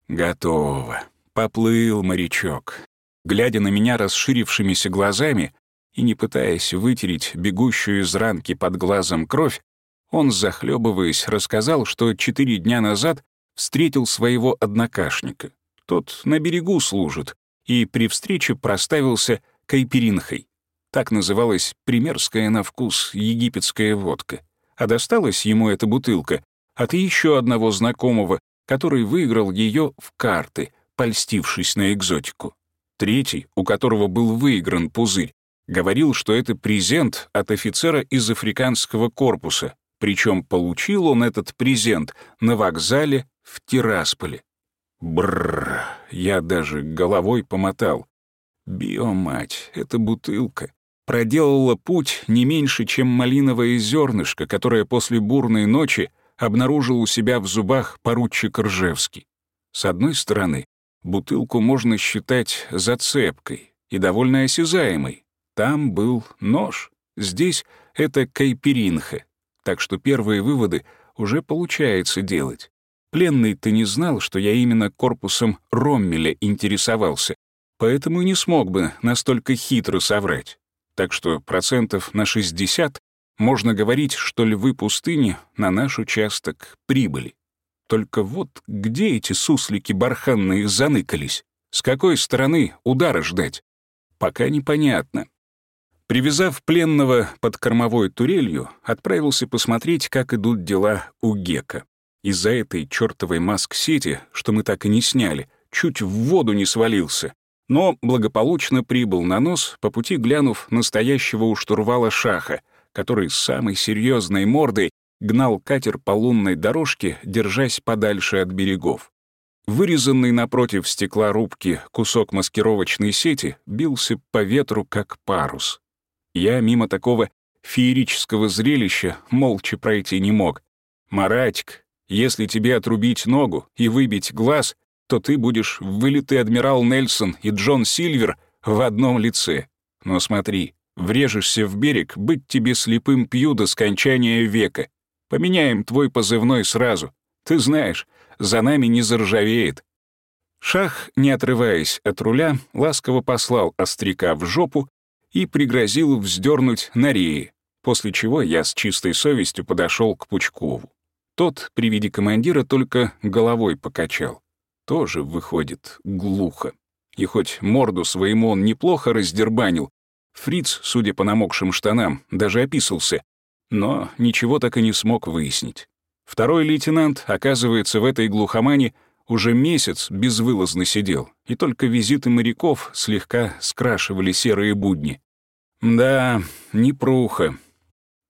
Готово. Поплыл морячок. Глядя на меня расширившимися глазами и не пытаясь вытереть бегущую из ранки под глазом кровь, он, захлебываясь, рассказал, что четыре дня назад встретил своего однокашника. Тот на берегу служит, и при встрече проставился кайперинхой. Так называлась примерская на вкус египетская водка. А досталась ему эта бутылка от еще одного знакомого, который выиграл ее в карты, польстившись на экзотику. Третий, у которого был выигран пузырь, говорил, что это презент от офицера из африканского корпуса, причем получил он этот презент на вокзале в Тирасполе. Бррр, я даже головой помотал. Биомать, эта бутылка проделала путь не меньше, чем малиновое зернышко, которое после бурной ночи обнаружил у себя в зубах поручик Ржевский. С одной стороны, бутылку можно считать зацепкой и довольно осязаемой. Там был нож, здесь это кайперинха, так что первые выводы уже получается делать. Пленный-то не знал, что я именно корпусом Роммеля интересовался, поэтому и не смог бы настолько хитро соврать. Так что процентов на 60 можно говорить, что львы пустыни на наш участок прибыли. Только вот где эти суслики барханные заныкались? С какой стороны удара ждать? Пока непонятно. Привязав пленного под кормовой турелью, отправился посмотреть, как идут дела у Гека. Из-за этой чертовой маск-сети, что мы так и не сняли, чуть в воду не свалился но благополучно прибыл на нос, по пути глянув настоящего у штурвала шаха, который с самой серьезной мордой гнал катер по лунной дорожке, держась подальше от берегов. Вырезанный напротив стекла рубки кусок маскировочной сети бился по ветру, как парус. Я мимо такого феерического зрелища молча пройти не мог. «Маратик, если тебе отрубить ногу и выбить глаз, то ты будешь вылитый адмирал Нельсон и Джон Сильвер в одном лице. Но смотри, врежешься в берег, быть тебе слепым пью до скончания века. Поменяем твой позывной сразу. Ты знаешь, за нами не заржавеет». Шах, не отрываясь от руля, ласково послал остряка в жопу и пригрозил вздернуть на реи, после чего я с чистой совестью подошел к Пучкову. Тот при виде командира только головой покачал тоже выходит глухо. И хоть морду своему он неплохо раздербанил, Фриц, судя по намокшим штанам, даже описался, Но ничего так и не смог выяснить. Второй лейтенант, оказывается, в этой глухомане уже месяц безвылазно сидел, и только визиты моряков слегка скрашивали серые будни. Да, непруха.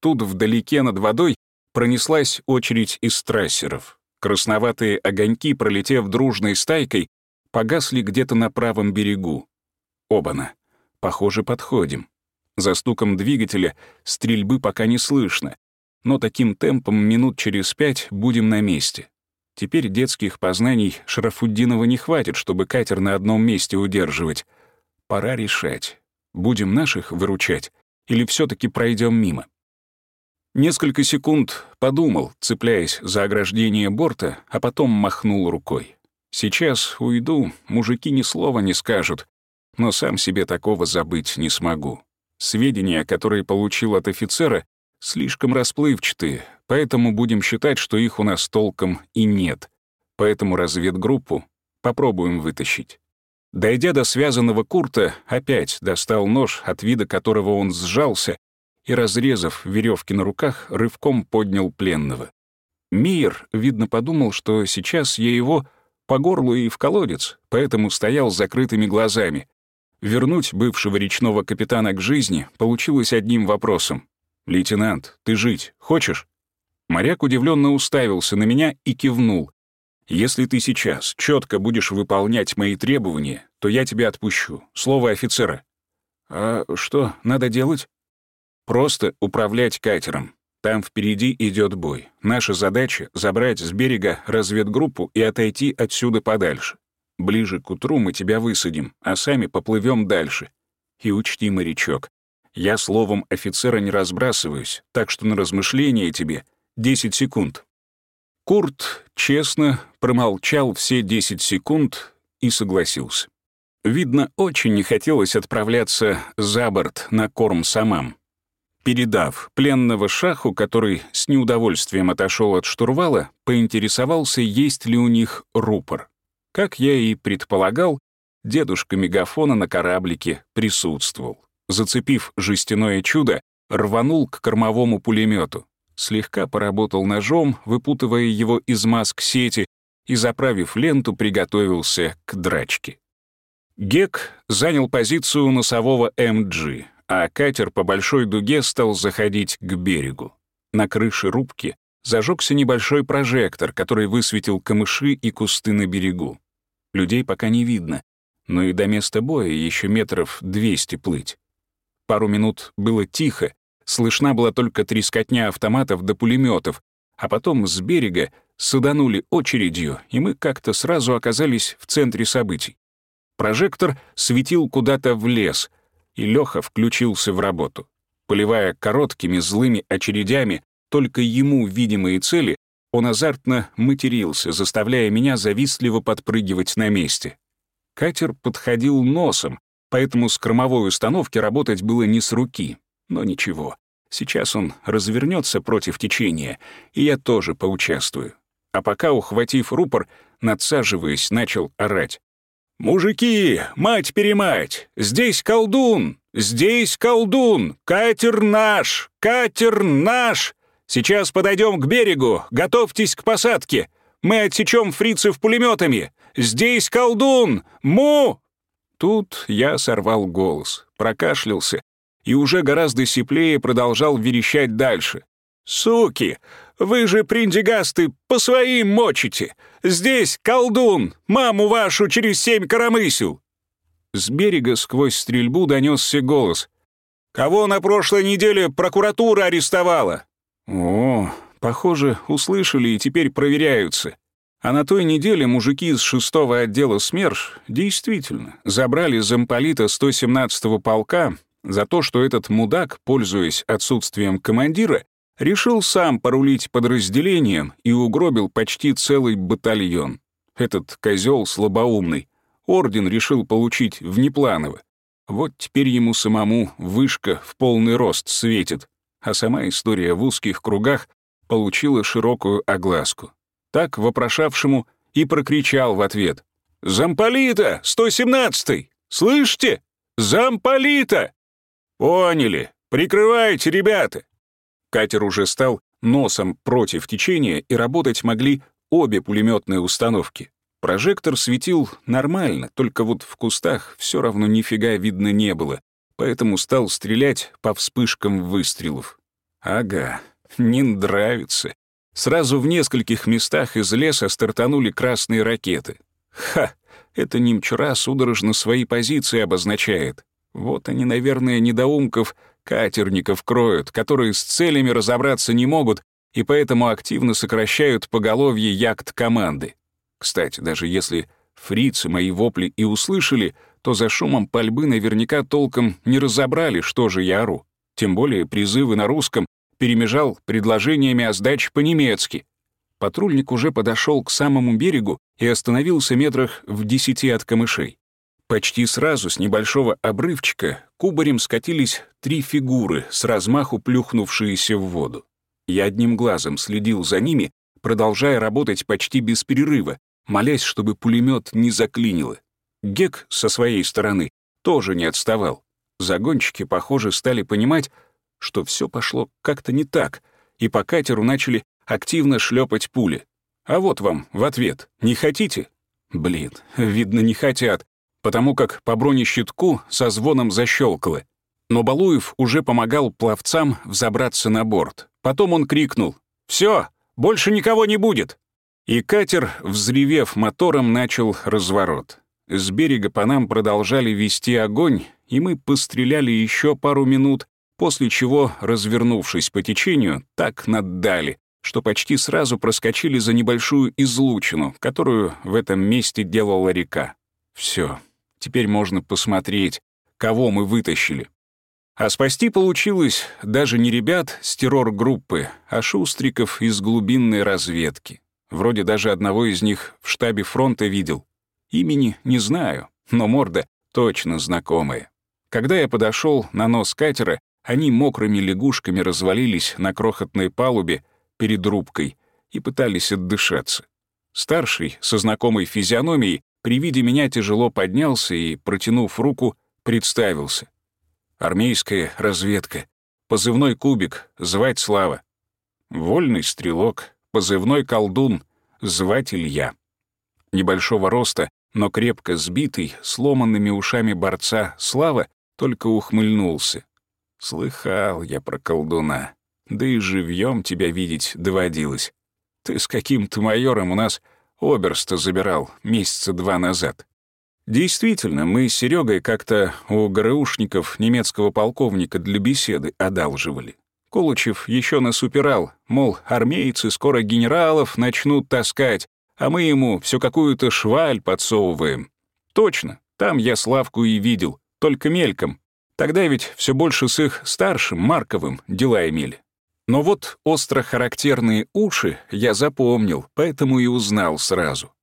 Тут вдалеке над водой пронеслась очередь из трассеров. Красноватые огоньки, пролетев дружной стайкой, погасли где-то на правом берегу. Обана. Похоже, подходим. За стуком двигателя стрельбы пока не слышно, но таким темпом минут через пять будем на месте. Теперь детских познаний Шарафуддинова не хватит, чтобы катер на одном месте удерживать. Пора решать, будем наших выручать или все таки пройдем мимо. Несколько секунд подумал, цепляясь за ограждение борта, а потом махнул рукой. Сейчас уйду, мужики ни слова не скажут, но сам себе такого забыть не смогу. Сведения, которые получил от офицера, слишком расплывчатые, поэтому будем считать, что их у нас толком и нет. Поэтому разведгруппу попробуем вытащить. Дойдя до связанного Курта, опять достал нож, от вида которого он сжался, и, разрезав веревки на руках, рывком поднял пленного. Мир, видно, подумал, что сейчас я его по горлу и в колодец, поэтому стоял с закрытыми глазами. Вернуть бывшего речного капитана к жизни получилось одним вопросом. «Лейтенант, ты жить хочешь?» Моряк удивленно уставился на меня и кивнул. «Если ты сейчас четко будешь выполнять мои требования, то я тебя отпущу. Слово офицера». «А что надо делать?» «Просто управлять катером. Там впереди идет бой. Наша задача — забрать с берега разведгруппу и отойти отсюда подальше. Ближе к утру мы тебя высадим, а сами поплывем дальше. И учти, морячок, я словом офицера не разбрасываюсь, так что на размышление тебе 10 секунд». Курт честно промолчал все 10 секунд и согласился. Видно, очень не хотелось отправляться за борт на корм самам. Передав пленного шаху, который с неудовольствием отошел от штурвала, поинтересовался, есть ли у них рупор. Как я и предполагал, дедушка мегафона на кораблике присутствовал. Зацепив жестяное чудо, рванул к кормовому пулемету. Слегка поработал ножом, выпутывая его из маск сети, и, заправив ленту, приготовился к драчке. Гек занял позицию носового МГ, а катер по большой дуге стал заходить к берегу. На крыше рубки зажегся небольшой прожектор, который высветил камыши и кусты на берегу. Людей пока не видно, но и до места боя еще метров двести плыть. Пару минут было тихо, слышна была только трескотня автоматов до пулеметов, а потом с берега саданули очередью, и мы как-то сразу оказались в центре событий. Прожектор светил куда-то в лес, и Лёха включился в работу. Поливая короткими злыми очередями только ему видимые цели, он азартно матерился, заставляя меня завистливо подпрыгивать на месте. Катер подходил носом, поэтому с кормовой установки работать было не с руки. Но ничего, сейчас он развернется против течения, и я тоже поучаствую. А пока, ухватив рупор, надсаживаясь, начал орать. «Мужики, мать-перемать, здесь колдун! Здесь колдун! Катер наш! Катер наш! Сейчас подойдем к берегу, готовьтесь к посадке! Мы отсечем фрицев пулеметами! Здесь колдун! Му!» Тут я сорвал голос, прокашлялся и уже гораздо сиплее продолжал верещать дальше. «Суки! Вы же, приндигасты, по своим мочите! Здесь колдун! Маму вашу через семь коромысел!» С берега сквозь стрельбу донесся голос. «Кого на прошлой неделе прокуратура арестовала?» «О, похоже, услышали и теперь проверяются. А на той неделе мужики из шестого отдела СМЕРШ действительно забрали замполита 117-го полка за то, что этот мудак, пользуясь отсутствием командира, решил сам порулить подразделением и угробил почти целый батальон. Этот козел слабоумный. Орден решил получить внепланово. Вот теперь ему самому вышка в полный рост светит, а сама история в узких кругах получила широкую огласку. Так вопрошавшему и прокричал в ответ. «Замполита! 117-й! Слышите? Замполита!» «Поняли! Прикрывайте, ребята!» Катер уже стал носом против течения, и работать могли обе пулеметные установки. Прожектор светил нормально, только вот в кустах все равно нифига видно не было, поэтому стал стрелять по вспышкам выстрелов. Ага, не нравится. Сразу в нескольких местах из леса стартанули красные ракеты. Ха, это немчура судорожно свои позиции обозначает. Вот они, наверное, недоумков, катерников кроют, которые с целями разобраться не могут и поэтому активно сокращают поголовье яхт команды. Кстати, даже если фрицы мои вопли и услышали, то за шумом пальбы наверняка толком не разобрали, что же я ору. Тем более призывы на русском перемежал предложениями о сдаче по-немецки. Патрульник уже подошел к самому берегу и остановился метрах в десяти от камышей. Почти сразу с небольшого обрывчика кубарем скатились три фигуры, с размаху плюхнувшиеся в воду. Я одним глазом следил за ними, продолжая работать почти без перерыва, молясь, чтобы пулемет не заклинило. Гек со своей стороны тоже не отставал. Загонщики, похоже, стали понимать, что все пошло как-то не так, и по катеру начали активно шлепать пули. А вот вам в ответ. Не хотите? Блин, видно, не хотят, потому как по бронещитку со звоном защелкало. Но Балуев уже помогал пловцам взобраться на борт. Потом он крикнул «Все, больше никого не будет!» И катер, взревев мотором, начал разворот. С берега по нам продолжали вести огонь, и мы постреляли еще пару минут, после чего, развернувшись по течению, так наддали, что почти сразу проскочили за небольшую излучину, которую в этом месте делала река. Все, теперь можно посмотреть, кого мы вытащили. А спасти получилось даже не ребят с террор-группы, а шустриков из глубинной разведки. Вроде даже одного из них в штабе фронта видел. Имени не знаю, но морда точно знакомая. Когда я подошел на нос катера, они мокрыми лягушками развалились на крохотной палубе перед рубкой и пытались отдышаться. Старший, со знакомой физиономией, при виде меня тяжело поднялся и, протянув руку, представился — Армейская разведка. Позывной кубик. Звать Слава. Вольный стрелок. Позывной колдун. Звать Илья. Небольшого роста, но крепко сбитый, сломанными ушами борца Слава только ухмыльнулся. Слыхал я про колдуна. Да и живьем тебя видеть доводилось. Ты с каким-то майором у нас оберста забирал месяца два назад. Действительно, мы с Серегой как-то у ГРУшников немецкого полковника для беседы одалживали. Колучев еще нас упирал, мол, армейцы скоро генералов начнут таскать, а мы ему всю какую-то шваль подсовываем. Точно, там я Славку и видел, только мельком. Тогда ведь все больше с их старшим, Марковым, дела имели. Но вот остро характерные уши я запомнил, поэтому и узнал сразу.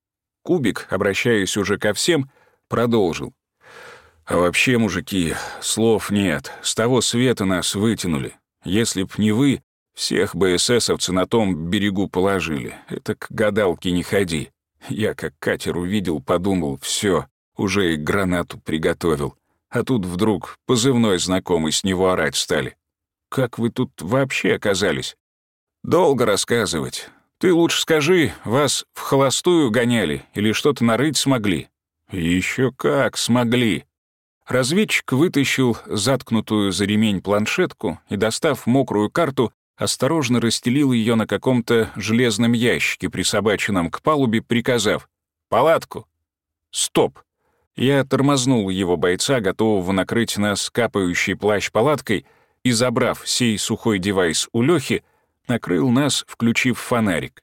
Кубик, обращаясь уже ко всем, — продолжил. «А вообще, мужики, слов нет. С того света нас вытянули. Если б не вы, всех бы эсэсовцы на том берегу положили. Это к гадалке не ходи. Я как катер увидел, подумал, все, уже и гранату приготовил. А тут вдруг позывной знакомый с него орать стали. Как вы тут вообще оказались? Долго рассказывать. Ты лучше скажи, вас в холостую гоняли или что-то нарыть смогли? Еще как смогли. Разведчик вытащил заткнутую за ремень планшетку и, достав мокрую карту, осторожно расстелил ее на каком-то железном ящике, присобаченном к палубе, приказав «Палатку!» «Стоп!» Я тормознул его бойца, готового накрыть нас капающей плащ палаткой, и, забрав сей сухой девайс у Лёхи, накрыл нас, включив фонарик.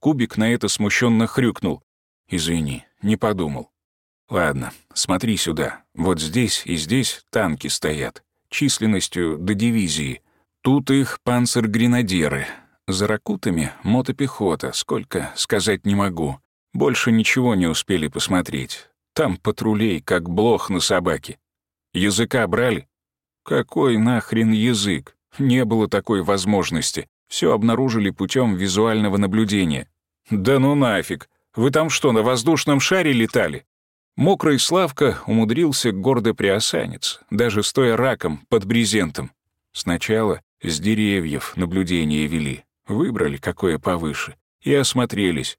Кубик на это смущенно хрюкнул. «Извини, не подумал». Ладно, смотри сюда. Вот здесь и здесь танки стоят, численностью до дивизии. Тут их панцергренадеры. За ракутами мотопехота, сколько, сказать не могу. Больше ничего не успели посмотреть. Там патрулей, как блох на собаке. Языка брали? Какой нахрен язык? Не было такой возможности. Все обнаружили путем визуального наблюдения. Да ну нафиг. Вы там что, на воздушном шаре летали? Мокрый Славка умудрился гордо приосаниться, даже стоя раком под брезентом. Сначала С деревьев наблюдение вели, выбрали какое повыше и осмотрелись.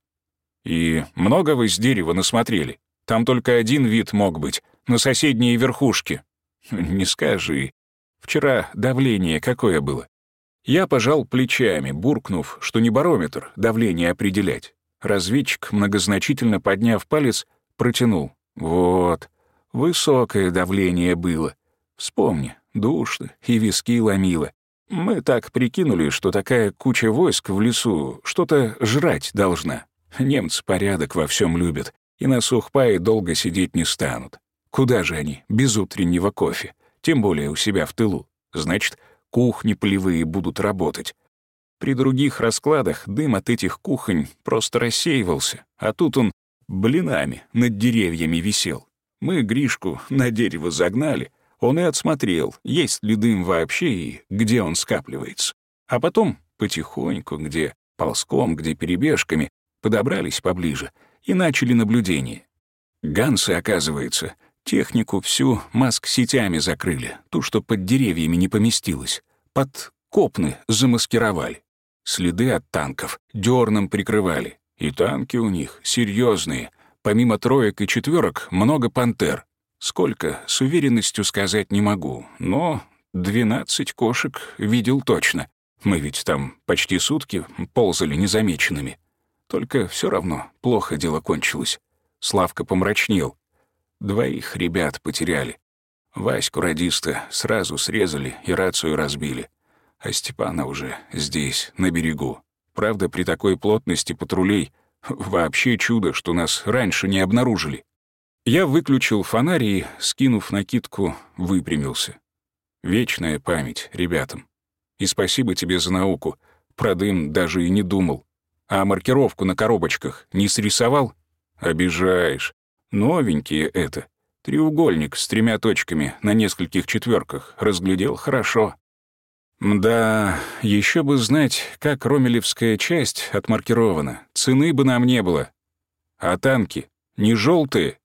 И много вы с дерева насмотрели? Там только один вид мог быть, на соседней верхушке. *laughs* Не скажи. Вчера давление какое было? Я пожал плечами, буркнув, что не барометр давление определять. Разведчик, многозначительно подняв палец, протянул. Вот, высокое давление было. Вспомни, душно и виски ломило. Мы так прикинули, что такая куча войск в лесу что-то жрать должна. Немцы порядок во всем любят, и на сухпае долго сидеть не станут. Куда же они без утреннего кофе? Тем более у себя в тылу. Значит, кухни полевые будут работать. При других раскладах дым от этих кухонь просто рассеивался, а тут он блинами над деревьями висел. Мы Гришку на дерево загнали, он и отсмотрел, есть ли дым вообще и где он скапливается. А потом потихоньку, где ползком, где перебежками, подобрались поближе и начали наблюдение. Гансы, оказывается, технику всю маск-сетями закрыли, ту, что под деревьями не поместилась, под копны замаскировали. Следы от танков дерном прикрывали, и танки у них серьезные. Помимо троек и четверок много пантер. Сколько, с уверенностью сказать не могу, но 12 кошек видел точно. Мы ведь там почти сутки ползали незамеченными. Только все равно плохо дело кончилось. Славка помрачнел. Двоих ребят потеряли. Ваську радиста сразу срезали и рацию разбили. А Степана уже здесь, на берегу. Правда, при такой плотности патрулей вообще чудо, что нас раньше не обнаружили. Я выключил фонарь и, скинув накидку, выпрямился. Вечная память ребятам. И спасибо тебе за науку. Про дым даже и не думал. А маркировку на коробочках не срисовал? Обижаешь. Новенькие это. Треугольник с тремя точками на нескольких четверках. Разглядел хорошо. Да, еще бы знать, как ромелевская часть отмаркирована. Цены бы нам не было. А танки не желтые?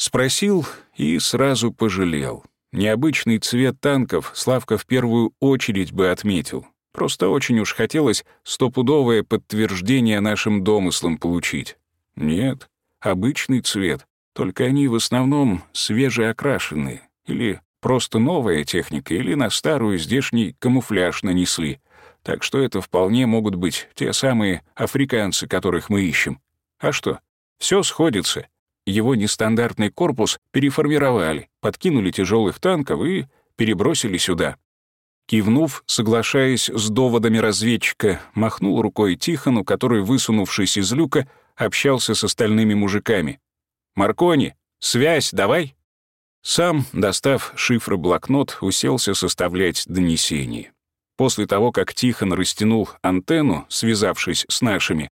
Спросил и сразу пожалел. Необычный цвет танков Славка в первую очередь бы отметил. Просто очень уж хотелось стопудовое подтверждение нашим домыслам получить. Нет, обычный цвет, только они в основном свежеокрашенные. Или просто новая техника, или на старую здешний камуфляж нанесли. Так что это вполне могут быть те самые африканцы, которых мы ищем. А что? Все сходится. Его нестандартный корпус переформировали, подкинули тяжелых танков и перебросили сюда. Кивнув, соглашаясь с доводами разведчика, махнул рукой Тихону, который, высунувшись из люка, общался с остальными мужиками. «Маркони, связь давай!» Сам, достав шифр-блокнот, уселся составлять донесение. После того, как Тихон растянул антенну, связавшись с нашими,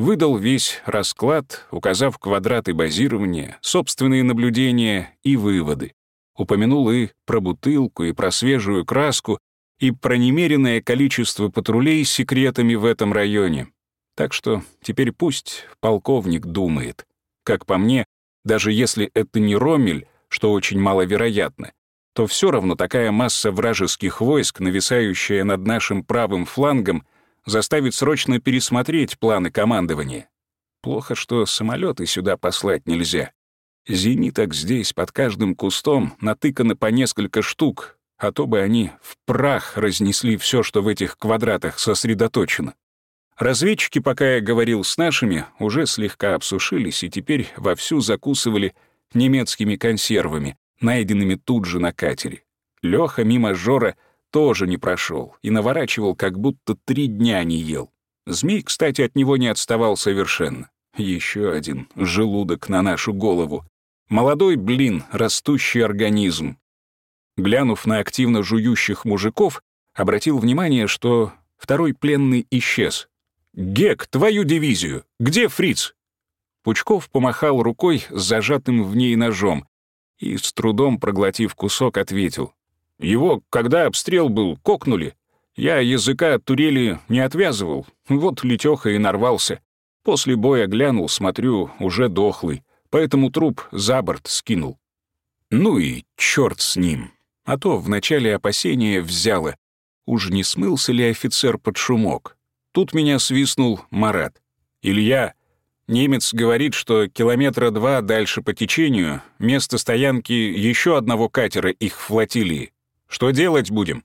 выдал весь расклад, указав квадраты базирования, собственные наблюдения и выводы. Упомянул и про бутылку, и про свежую краску, и про немеренное количество патрулей с секретами в этом районе. Так что теперь пусть полковник думает. Как по мне, даже если это не Ромель, что очень маловероятно, то все равно такая масса вражеских войск, нависающая над нашим правым флангом, заставит срочно пересмотреть планы командования. Плохо, что самолеты сюда послать нельзя. Зениток здесь под каждым кустом натыканы по несколько штук, а то бы они в прах разнесли все, что в этих квадратах сосредоточено. Разведчики, пока я говорил с нашими, уже слегка обсушились и теперь вовсю закусывали немецкими консервами, найденными тут же на катере. Лёха мимо Жора — тоже не прошел и наворачивал, как будто три дня не ел. Змей, кстати, от него не отставал совершенно. Еще один желудок на нашу голову. Молодой, блин, растущий организм. Глянув на активно жующих мужиков, обратил внимание, что второй пленный исчез. «Гек, твою дивизию! Где фриц?» Пучков помахал рукой с зажатым в ней ножом и, с трудом проглотив кусок, ответил. Его, когда обстрел был, кокнули. Я языка от турели не отвязывал, вот летёха и нарвался. После боя глянул, смотрю, уже дохлый, поэтому труп за борт скинул. Ну и чёрт с ним. А то в начале опасения взяло. Уж не смылся ли офицер под шумок? Тут меня свистнул Марат. «Илья, немец говорит, что километра два дальше по течению место стоянки еще одного катера их флотилии. Что делать будем?»